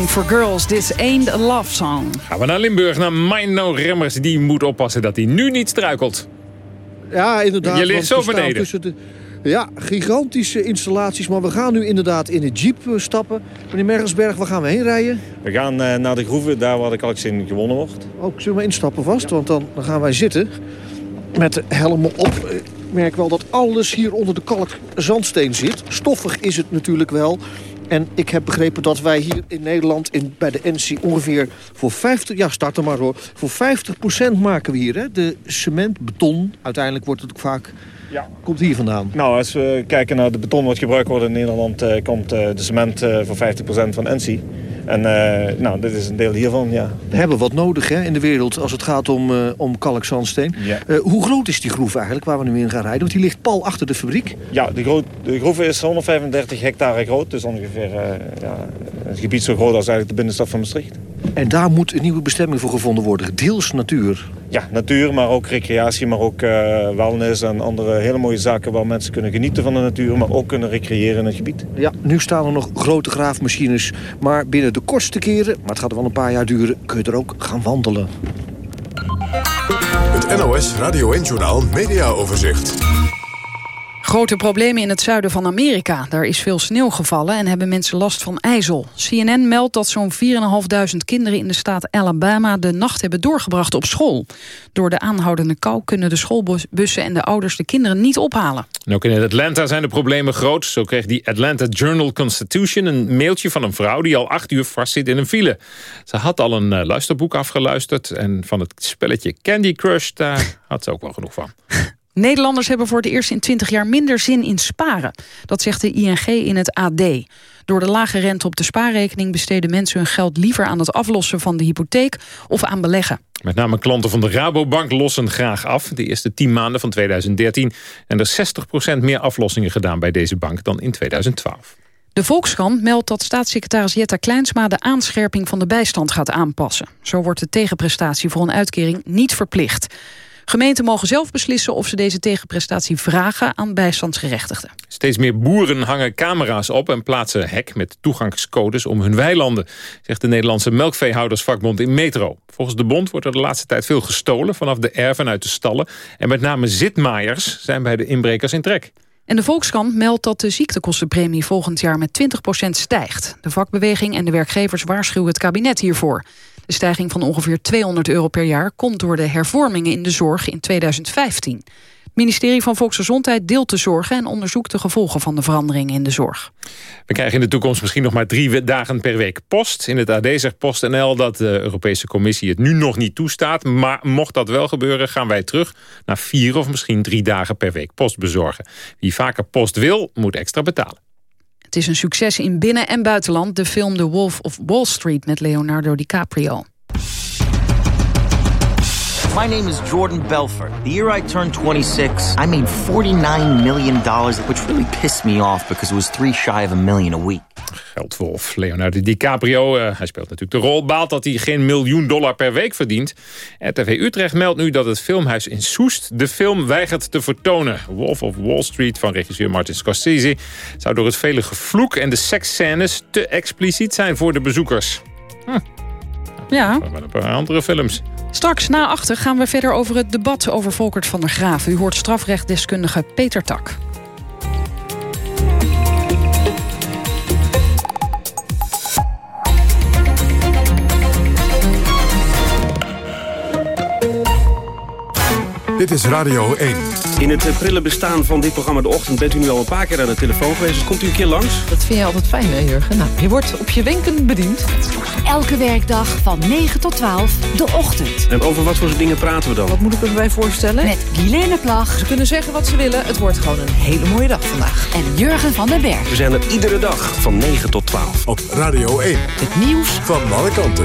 For Girls, This Ain't a Love Song. Gaan we naar Limburg, naar Mino Remmers. Die moet oppassen dat hij nu niet struikelt. Ja, inderdaad. Je ligt zo beneden. tussen De, ja, gigantische installaties. Maar we gaan nu inderdaad in een jeep eh, stappen. Meneer Mergelsberg, waar gaan we heen rijden? We gaan eh, naar de groeven, daar waar de kalkzin gewonnen wordt. Ook zullen we instappen vast, want dan, dan gaan wij zitten. Met de helmen op. Ik merk wel dat alles hier onder de kalk zandsteen zit. Stoffig is het natuurlijk wel. En ik heb begrepen dat wij hier in Nederland in, bij de NC ongeveer voor 50... Ja, start er maar hoor. Voor 50% maken we hier, hè. De cement, beton. Uiteindelijk wordt het ook vaak... Ja. Komt hier vandaan. Nou, als we kijken naar de beton wat gebruikt wordt in Nederland... eh, komt eh, de cement eh, voor 50% van NC. En nou, dit is een deel hiervan, ja. We hebben wat nodig hè, in de wereld als het gaat om, om kalkzandsteen. Ja. hoe groot is die groef eigenlijk waar we nu in gaan rijden? Want die ligt pal achter de fabriek. Ja, de, groot, de groef is 135 hectare groot. Dus ongeveer ja, een gebied zo groot als eigenlijk de binnenstad van Maastricht. En daar moet een nieuwe bestemming voor gevonden worden. Deels natuur. Ja, natuur, maar ook recreatie, maar ook uh, wellness en andere hele mooie zaken... waar mensen kunnen genieten van de natuur, maar ook kunnen recreëren in het gebied. Ja, nu staan er nog grote graafmachines. Maar binnen de kortste keren, maar het gaat er wel een paar jaar duren... kun je er ook gaan wandelen. Het NOS Radio 1-journaal Media Overzicht. Grote problemen in het zuiden van Amerika. Daar is veel sneeuw gevallen en hebben mensen last van ijzel. CNN meldt dat zo'n 4.500 kinderen in de staat Alabama... de nacht hebben doorgebracht op school. Door de aanhoudende kou kunnen de schoolbussen en de ouders de kinderen niet ophalen. En ook in Atlanta zijn de problemen groot. Zo kreeg die Atlanta Journal-Constitution een mailtje van een vrouw... die al acht uur vastzit in een file. Ze had al een uh, luisterboek afgeluisterd... en van het spelletje Candy Crush, daar had ze ook wel genoeg van. Nederlanders hebben voor het eerst in 20 jaar minder zin in sparen. Dat zegt de ING in het AD. Door de lage rente op de spaarrekening besteden mensen hun geld liever aan het aflossen van de hypotheek of aan beleggen. Met name klanten van de Rabobank lossen graag af. De eerste 10 maanden van 2013 en er 60% meer aflossingen gedaan bij deze bank dan in 2012. De Volkskrant meldt dat staatssecretaris Jetta Kleinsma de aanscherping van de bijstand gaat aanpassen. Zo wordt de tegenprestatie voor een uitkering niet verplicht. Gemeenten mogen zelf beslissen of ze deze tegenprestatie vragen aan bijstandsgerechtigden. Steeds meer boeren hangen camera's op en plaatsen hek met toegangscodes om hun weilanden, zegt de Nederlandse melkveehoudersvakbond in Metro. Volgens de bond wordt er de laatste tijd veel gestolen vanaf de erven uit de stallen en met name zitmaaiers zijn bij de inbrekers in trek. En de Volkskrant meldt dat de ziektekostenpremie volgend jaar met 20% stijgt. De vakbeweging en de werkgevers waarschuwen het kabinet hiervoor. De stijging van ongeveer 200 euro per jaar komt door de hervormingen in de zorg in 2015. Het ministerie van Volksgezondheid deelt de zorgen... en onderzoekt de gevolgen van de veranderingen in de zorg. We krijgen in de toekomst misschien nog maar drie dagen per week post. In het AD zegt PostNL dat de Europese Commissie het nu nog niet toestaat. Maar mocht dat wel gebeuren, gaan wij terug naar vier of misschien drie dagen per week post bezorgen. Wie vaker post wil, moet extra betalen. Het is een succes in binnen- en buitenland. De film The Wolf of Wall Street met Leonardo DiCaprio. My name is Jordan Belfort. The year I turned 26, I made $49 million, which really pissed me off because it was three shy of a million a week. Geldwolf Leonardo DiCaprio, uh, hij speelt natuurlijk de rol, baalt dat hij geen miljoen dollar per week verdient. RTV Utrecht meldt nu dat het filmhuis in Soest de film weigert te vertonen. Wolf of Wall Street van regisseur Martin Scorsese zou door het vele gevloek en de seksscènes te expliciet zijn voor de bezoekers. Hm. Ja. Met een paar andere films. Straks na achter gaan we verder over het debat over Volkert van der Graaf. U hoort strafrechtdeskundige Peter Tak. Dit is Radio 1. In het eh, prille bestaan van dit programma De Ochtend... bent u nu al een paar keer aan de telefoon geweest. Dus komt u een keer langs? Dat vind je altijd fijn, hè, Jurgen? Nou, je wordt op je wenken bediend. Elke werkdag van 9 tot 12, De Ochtend. En over wat voor soort dingen praten we dan? Wat moet ik erbij voorstellen? Met Guilaine Plag. Ze kunnen zeggen wat ze willen. Het wordt gewoon een hele mooie dag vandaag. En Jurgen van den Berg. We zijn er iedere dag van 9 tot 12. Op Radio 1. Het nieuws van alle kanten.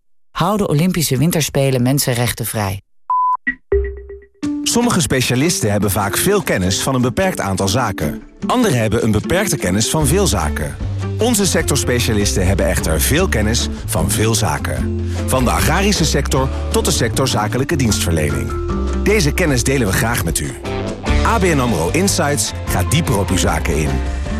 Hou de Olympische Winterspelen mensenrechten vrij. Sommige specialisten hebben vaak veel kennis van een beperkt aantal zaken. Anderen hebben een beperkte kennis van veel zaken. Onze sectorspecialisten hebben echter veel kennis van veel zaken. Van de agrarische sector tot de sector zakelijke dienstverlening. Deze kennis delen we graag met u. ABN AMRO Insights gaat dieper op uw zaken in.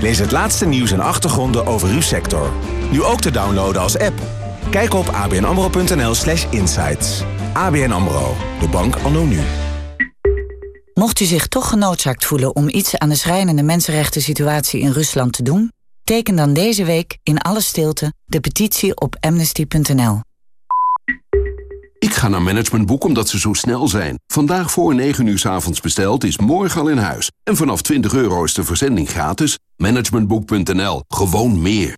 Lees het laatste nieuws en achtergronden over uw sector. Nu ook te downloaden als app. Kijk op abnamro.nl slash insights. ABN AMRO, de bank anno nu. Mocht u zich toch genoodzaakt voelen om iets aan de schrijnende mensenrechten situatie in Rusland te doen, teken dan deze week in alle stilte de petitie op amnesty.nl. Ik ga naar Managementboek omdat ze zo snel zijn. Vandaag voor 9 uur s avonds besteld is morgen al in huis. En vanaf 20 euro is de verzending gratis. Managementboek.nl. Gewoon meer.